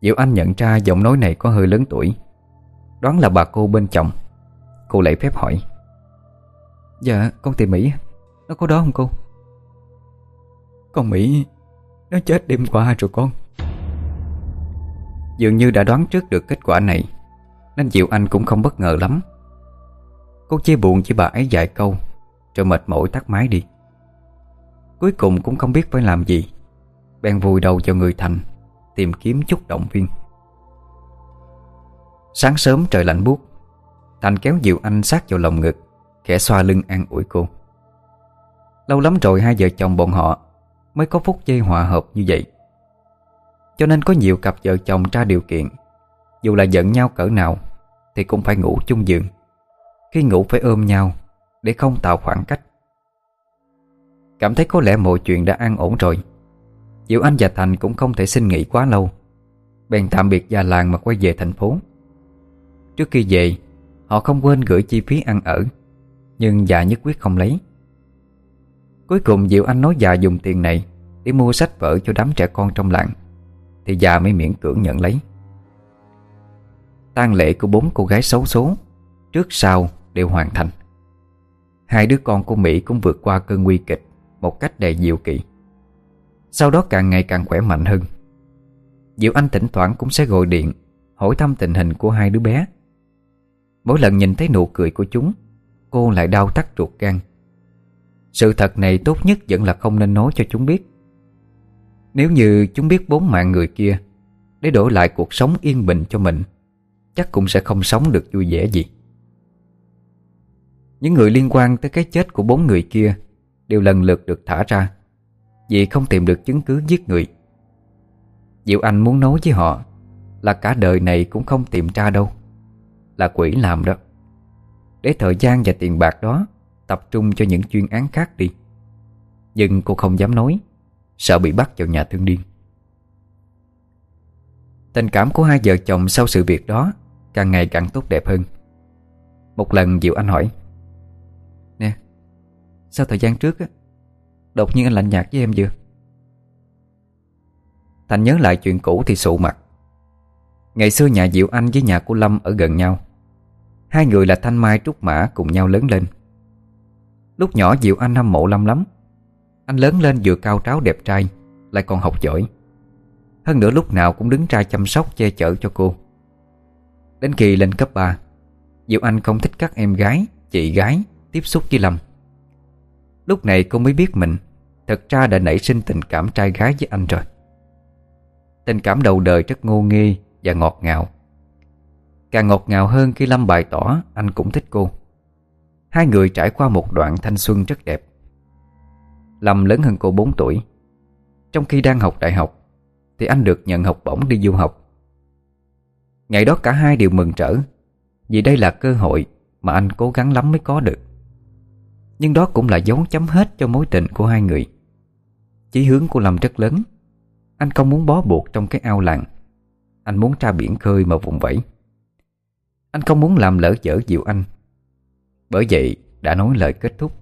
Diệu Anh nhận ra giọng nói này có hơi lớn tuổi, Đoán là bà cô bên chồng. Cô lấy phép hỏi Dạ con tìm Mỹ. Nó có đó không cô? Con Mỹ Nó chết đêm qua rồi con. Dường như đã đoán trước được kết quả này Nên Diệu Anh cũng không bất ngờ lắm. Cô chia buồn với bà ấy vài câu Rồi mệt mỏi tắt máy đi. Cuối cùng cũng không biết phải làm gì Bèn vùi đầu vào người Thành Tìm kiếm chút động viên. Sáng sớm trời lạnh buốt Thành kéo Diệu Anh sát vào lòng ngực Khẽ xoa lưng an ủi cô. Lâu lắm rồi hai vợ chồng bọn họ Mới có phút giây hòa hợp như vậy. Cho nên có nhiều cặp vợ chồng ra điều kiện, Dù là giận nhau cỡ nào Thì cũng phải ngủ chung giường. Khi ngủ phải ôm nhau Để không tạo khoảng cách. Cảm thấy có lẽ mọi chuyện đã an ổn rồi. Diệu Anh và Thành cũng không thể xin nghỉ quá lâu. Bèn tạm biệt già làng mà quay về thành phố. Trước khi về, Họ không quên gửi chi phí ăn ở. Nhưng già nhất quyết không lấy. Cuối cùng Diệu Anh nói già dùng tiền này Để mua sách vở cho đám trẻ con trong làng, Thì già mới miễn cưỡng nhận lấy. Tang lễ của bốn cô gái xấu số Trước sau đều hoàn thành. Hai đứa con của Mỹ cũng vượt qua cơn nguy kịch Một cách đầy diệu kỳ Sau đó càng ngày càng khỏe mạnh hơn. Diệu Anh thỉnh thoảng cũng sẽ gọi điện Hỏi thăm tình hình của hai đứa bé. Mỗi lần nhìn thấy nụ cười của chúng Cô lại đau thắt ruột gan. Sự thật này tốt nhất vẫn là không nên nói cho chúng biết. Nếu như chúng biết bốn mạng người kia, Để đổi lại cuộc sống yên bình cho mình, Chắc cũng sẽ không sống được vui vẻ gì. Những người liên quan tới cái chết của bốn người kia Đều lần lượt được thả ra, Vì không tìm được chứng cứ giết người. Diệu Anh muốn nói với họ Là cả đời này cũng không tìm ra đâu, Là quỷ làm đó. Để thời gian và tiền bạc đó Tập trung cho những chuyên án khác đi. Nhưng cô không dám nói, Sợ bị bắt vào nhà thương điên. Tình cảm của hai vợ chồng sau sự việc đó Càng ngày càng tốt đẹp hơn. Một lần Diệu Anh hỏi, Nè, Sao thời gian trước á, Đột nhiên anh lạnh nhạt với em vừa Thành nhớ lại chuyện cũ thì sụ mặt. Ngày xưa nhà Diệu Anh với nhà của Lâm ở gần nhau. Hai người là Thanh Mai Trúc Mã cùng nhau lớn lên. Lúc nhỏ Diệu Anh hâm mộ Lâm lắm. Anh lớn lên vừa cao tráo đẹp trai Lại còn học giỏi. Hơn nữa lúc nào cũng đứng ra chăm sóc che chở cho cô. Đến khi lên cấp 3 Diệu Anh không thích các em gái, chị gái Tiếp xúc với Lâm. Lúc này cô mới biết mình Thật ra đã nảy sinh tình cảm trai gái với anh rồi. Tình cảm đầu đời rất ngô nghê và ngọt ngào. Càng ngọt ngào hơn khi Lâm bày tỏ, anh cũng thích cô. Hai người trải qua một đoạn thanh xuân rất đẹp. Lâm lớn hơn cô 4 tuổi. Trong khi đang học đại học, Thì anh được nhận học bổng đi du học. Ngày đó cả hai đều mừng trở, Vì đây là cơ hội Mà anh cố gắng lắm mới có được. Nhưng đó cũng là dấu chấm hết cho mối tình của hai người. Chí hướng của Lâm rất lớn. Anh không muốn bó buộc trong cái ao làng. Anh muốn ra biển khơi mà vùng vẫy. Anh không muốn làm lỡ dở Diệu Anh. Bởi vậy đã nói lời kết thúc.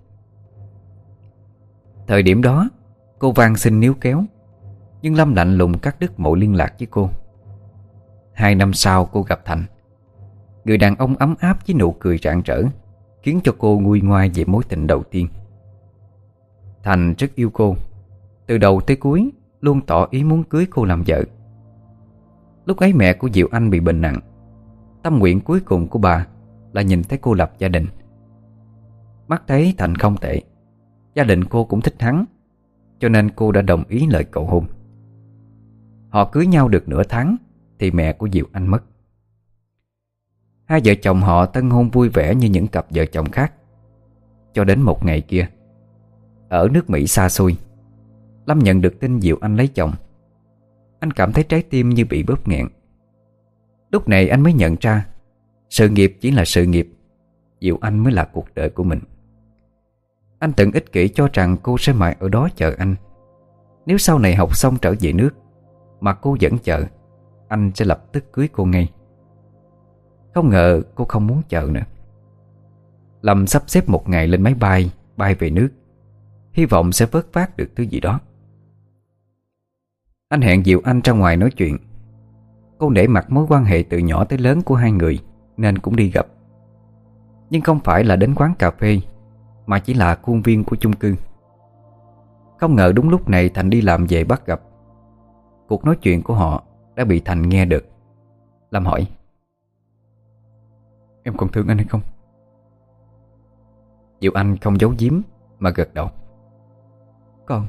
Thời điểm đó, Cô van xin níu kéo, Nhưng Lâm lạnh lùng cắt đứt mọi liên lạc với cô. Hai năm sau cô gặp Thành. Người đàn ông ấm áp với nụ cười rạng rỡ Khiến cho cô nguôi ngoai về mối tình đầu tiên. Thành rất yêu cô. Từ đầu tới cuối, Luôn tỏ ý muốn cưới cô làm vợ. Lúc ấy mẹ của Diệu Anh bị bệnh nặng Tâm nguyện cuối cùng của bà Là nhìn thấy cô lập gia đình. Mắt thấy Thành không tệ, Gia đình cô cũng thích hắn, Cho nên cô đã đồng ý lời cầu hôn. Họ cưới nhau được nửa tháng Thì mẹ của Diệu Anh mất. Hai vợ chồng họ tân hôn vui vẻ như những cặp vợ chồng khác. Cho đến một ngày kia, Ở nước Mỹ xa xôi, Lâm nhận được tin Diệu Anh lấy chồng. Anh cảm thấy trái tim như bị bóp nghẹn. Lúc này anh mới nhận ra, Sự nghiệp chỉ là sự nghiệp Diệu Anh mới là cuộc đời của mình. Anh từng ích kỷ cho rằng cô sẽ mãi ở đó chờ anh. Nếu sau này học xong trở về nước Mà cô vẫn chờ, Anh sẽ lập tức cưới cô ngay. Không ngờ cô không muốn chờ nữa. Lâm sắp xếp một ngày lên máy bay Bay về nước. Hy vọng sẽ vớt phát được thứ gì đó. Anh hẹn Diệu Anh ra ngoài nói chuyện. Cô để mặt mối quan hệ từ nhỏ tới lớn của hai người Nên cũng đi gặp. Nhưng không phải là đến quán cà phê Mà chỉ là khuôn viên của chung cư. Không ngờ đúng lúc này Thành đi làm về bắt gặp. Cuộc nói chuyện của họ đã bị Thành nghe được. Lâm hỏi Em còn thương anh hay không? Diệu Anh không giấu giếm Mà gật đầu. Còn.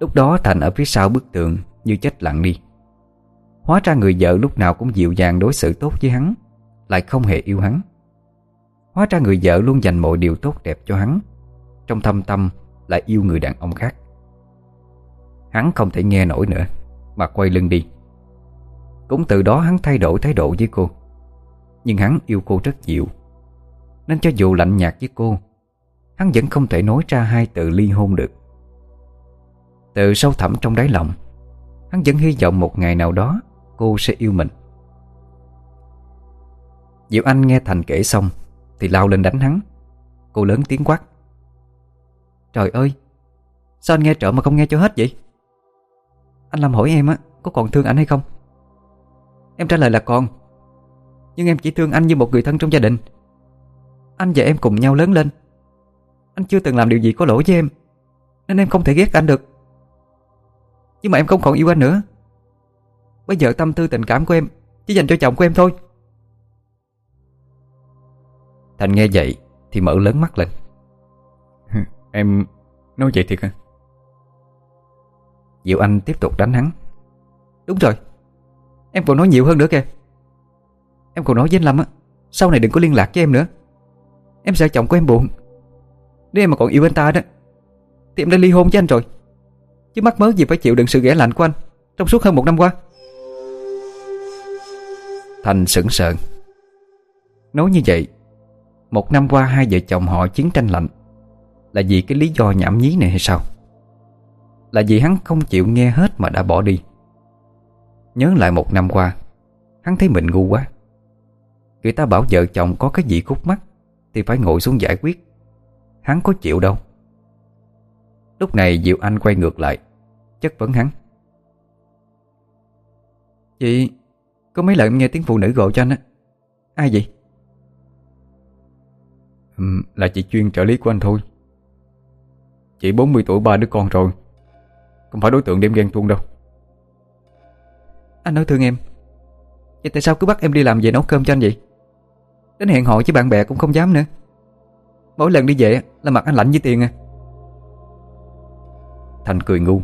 Lúc đó Thành ở phía sau bức tường Như chết lặng đi Hóa ra người vợ lúc nào cũng dịu dàng đối xử tốt với hắn Lại không hề yêu hắn. Hóa ra người vợ luôn dành mọi điều tốt đẹp cho hắn Trong thâm tâm lại yêu người đàn ông khác. Hắn không thể nghe nổi nữa Mà quay lưng đi. Cũng từ đó hắn thay đổi thái độ với cô. Nhưng hắn yêu cô rất dịu, Nên cho dù lạnh nhạt với cô Hắn vẫn không thể nói ra hai từ ly hôn được. Từ sâu thẳm trong đáy lòng Hắn vẫn hy vọng một ngày nào đó Cô sẽ yêu mình. Diệu Anh nghe Thành kể xong Thì lao lên đánh hắn. Cô lớn tiếng quát. Trời ơi, Sao anh nghe trợ mà không nghe cho hết vậy? Anh làm hỏi em á, Có còn thương anh hay không? Em trả lời là còn. Nhưng em chỉ thương anh như một người thân trong gia đình. Anh và em cùng nhau lớn lên. Anh chưa từng làm điều gì có lỗi với em, Nên em không thể ghét anh được. Nhưng mà em không còn yêu anh nữa. Bây giờ tâm tư tình cảm của em Chỉ dành cho chồng của em thôi. Thành nghe vậy Thì mở lớn mắt lên. Em nói vậy thiệt hả? Diệu Anh tiếp tục đánh hắn. Đúng rồi Em còn nói nhiều hơn nữa kìa. Em còn nói với anh Lâm á Sau này đừng có liên lạc với em nữa. Em sợ chồng của em buồn. Nếu em mà còn yêu anh ta đó Thì em đã ly hôn với anh rồi. Chứ mắc mớ gì phải chịu đựng sự ghẻ lạnh của anh Trong suốt hơn một năm qua Thành sững sờ. Nói như vậy, Một năm qua hai vợ chồng họ chiến tranh lạnh. Là vì cái lý do nhảm nhí này hay sao? Là vì hắn không chịu nghe hết mà đã bỏ đi. Nhớ lại một năm qua, Hắn thấy mình ngu quá. Người ta bảo vợ chồng có cái gì khúc mắc Thì phải ngồi xuống giải quyết. Hắn có chịu đâu. Lúc này Diệu Anh quay ngược lại, Chất vấn hắn. Chị có mấy lần em nghe tiếng phụ nữ gọi cho anh á. Ai vậy? Ừ, Là chị chuyên trợ lý của anh thôi. Chị 40 tuổi ba đứa con rồi. Không phải đối tượng đem ghen tuông đâu. Anh nói thương em. Vậy tại sao cứ bắt em đi làm về nấu cơm cho anh vậy? Đến hẹn hò với bạn bè cũng không dám nữa. Mỗi lần đi về là mặt anh lạnh như tiền à. Thành cười ngu.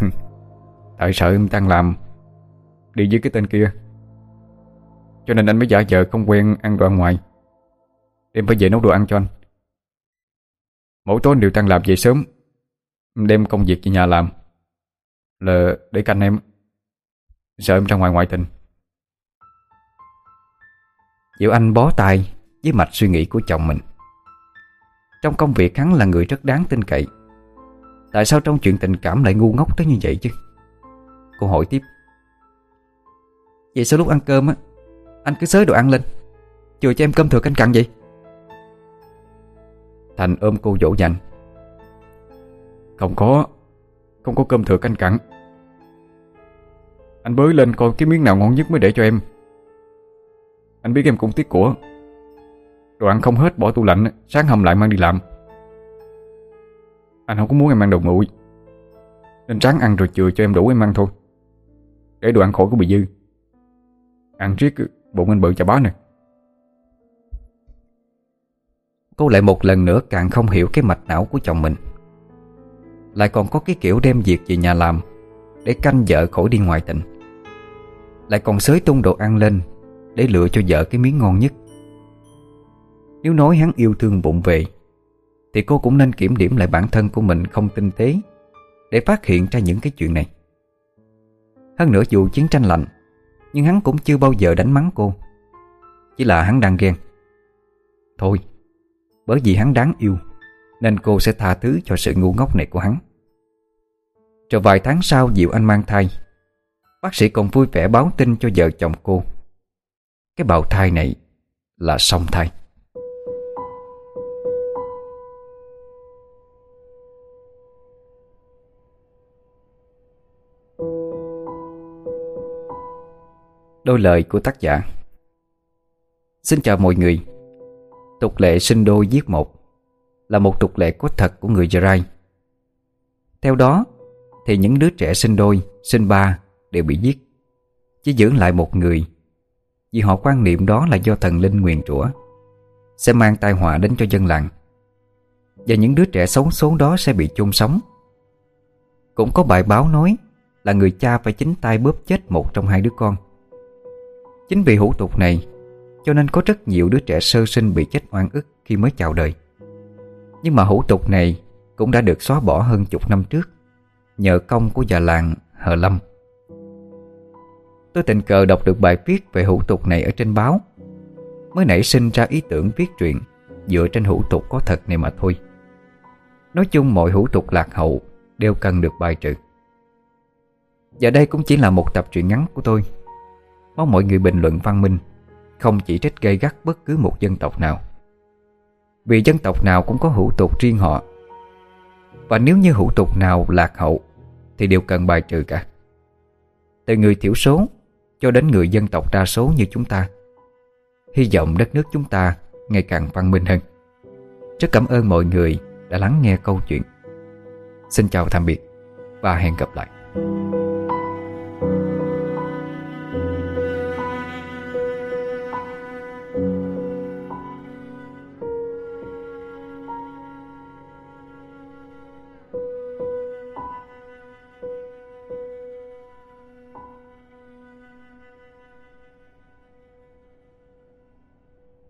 Tại sợ em đang làm Đi với cái tên kia. Cho nên anh mới giả vờ không quen ăn đồ ăn ngoài. Em phải về nấu đồ ăn cho anh. Mỗi tối đều tăng làm về sớm. Đem công việc về nhà làm. Là để canh em Sợ em ra ngoài ngoại tình. Diệu Anh bó tay với mạch suy nghĩ của chồng mình. Trong công việc hắn là người rất đáng tin cậy. Tại sao trong chuyện tình cảm lại ngu ngốc tới như vậy chứ? Cô hỏi tiếp. Vậy sao lúc ăn cơm á, Anh cứ xới đồ ăn lên Chừa cho em cơm thừa canh cặn vậy? Thành ôm cô dỗ dành. Không có Không có cơm thừa canh cặn. Anh bới lên coi cái miếng nào ngon nhất mới để cho em. Anh biết em cũng tiếc của. Đồ ăn không hết, bỏ tủ lạnh, Sáng hầm lại mang đi làm. Anh không có muốn em ăn đồ nguội. Nên ráng ăn rồi chừa cho em đủ em ăn thôi. Để đồ ăn khỏi có bị dư. Ăn riết bụng anh bự chà bá nè. Cô lại một lần nữa càng không hiểu cái mạch não của chồng mình. Lại còn có cái kiểu đem việc về nhà làm Để canh vợ khỏi đi ngoài tình Lại còn xới tung đồ ăn lên Để lựa cho vợ cái miếng ngon nhất. Nếu nói hắn yêu thương bụng về, Thì cô cũng nên kiểm điểm lại bản thân của mình không tinh tế Để phát hiện ra những cái chuyện này. Hơn nữa dù chiến tranh lạnh nhưng hắn cũng chưa bao giờ đánh mắng cô. Chỉ là hắn đang ghen. Thôi, bởi vì hắn đáng yêu, Nên cô sẽ tha thứ cho sự ngu ngốc này của hắn. Rồi vài tháng sau, Diệu Anh mang thai, Bác sĩ còn vui vẻ báo tin cho vợ chồng cô. Cái bào thai này là song thai. Đôi lời của tác giả. Xin chào mọi người. Tục lệ sinh đôi giết một Là một tục lệ có thật của người Girai. Theo đó Thì những đứa trẻ sinh đôi, sinh ba Đều bị giết. Chỉ giữ lại một người Vì họ quan niệm đó là do thần linh nguyền rủa Sẽ mang tai họa đến cho dân làng. Và những đứa trẻ xấu số đó sẽ bị chôn sống. Cũng có bài báo nói Là người cha phải chính tay bóp chết một trong hai đứa con. Chính vì hủ tục này, cho nên có rất nhiều đứa trẻ sơ sinh bị chết oan ức khi mới chào đời. Nhưng mà hủ tục này cũng đã được xóa bỏ hơn chục năm trước, Nhờ công của già làng Hờ Lâm. Tôi tình cờ đọc được bài viết về hủ tục này ở trên báo, Mới nảy sinh ra ý tưởng viết truyện Dựa trên hủ tục có thật này mà thôi. Nói chung mọi hủ tục lạc hậu Đều cần được bài trừ. Và đây cũng chỉ là một tập truyện ngắn của tôi. Mong mọi người bình luận văn minh, không chỉ trích gây gắt bất cứ một dân tộc nào. Vì dân tộc nào cũng có hữu tục riêng họ. Và nếu như hữu tục nào lạc hậu, Thì đều cần bài trừ cả. Từ người thiểu số Cho đến người dân tộc đa số như chúng ta, Hy vọng đất nước chúng ta Ngày càng văn minh hơn. Rất cảm ơn mọi người đã lắng nghe câu chuyện. Xin chào tạm biệt Và hẹn gặp lại.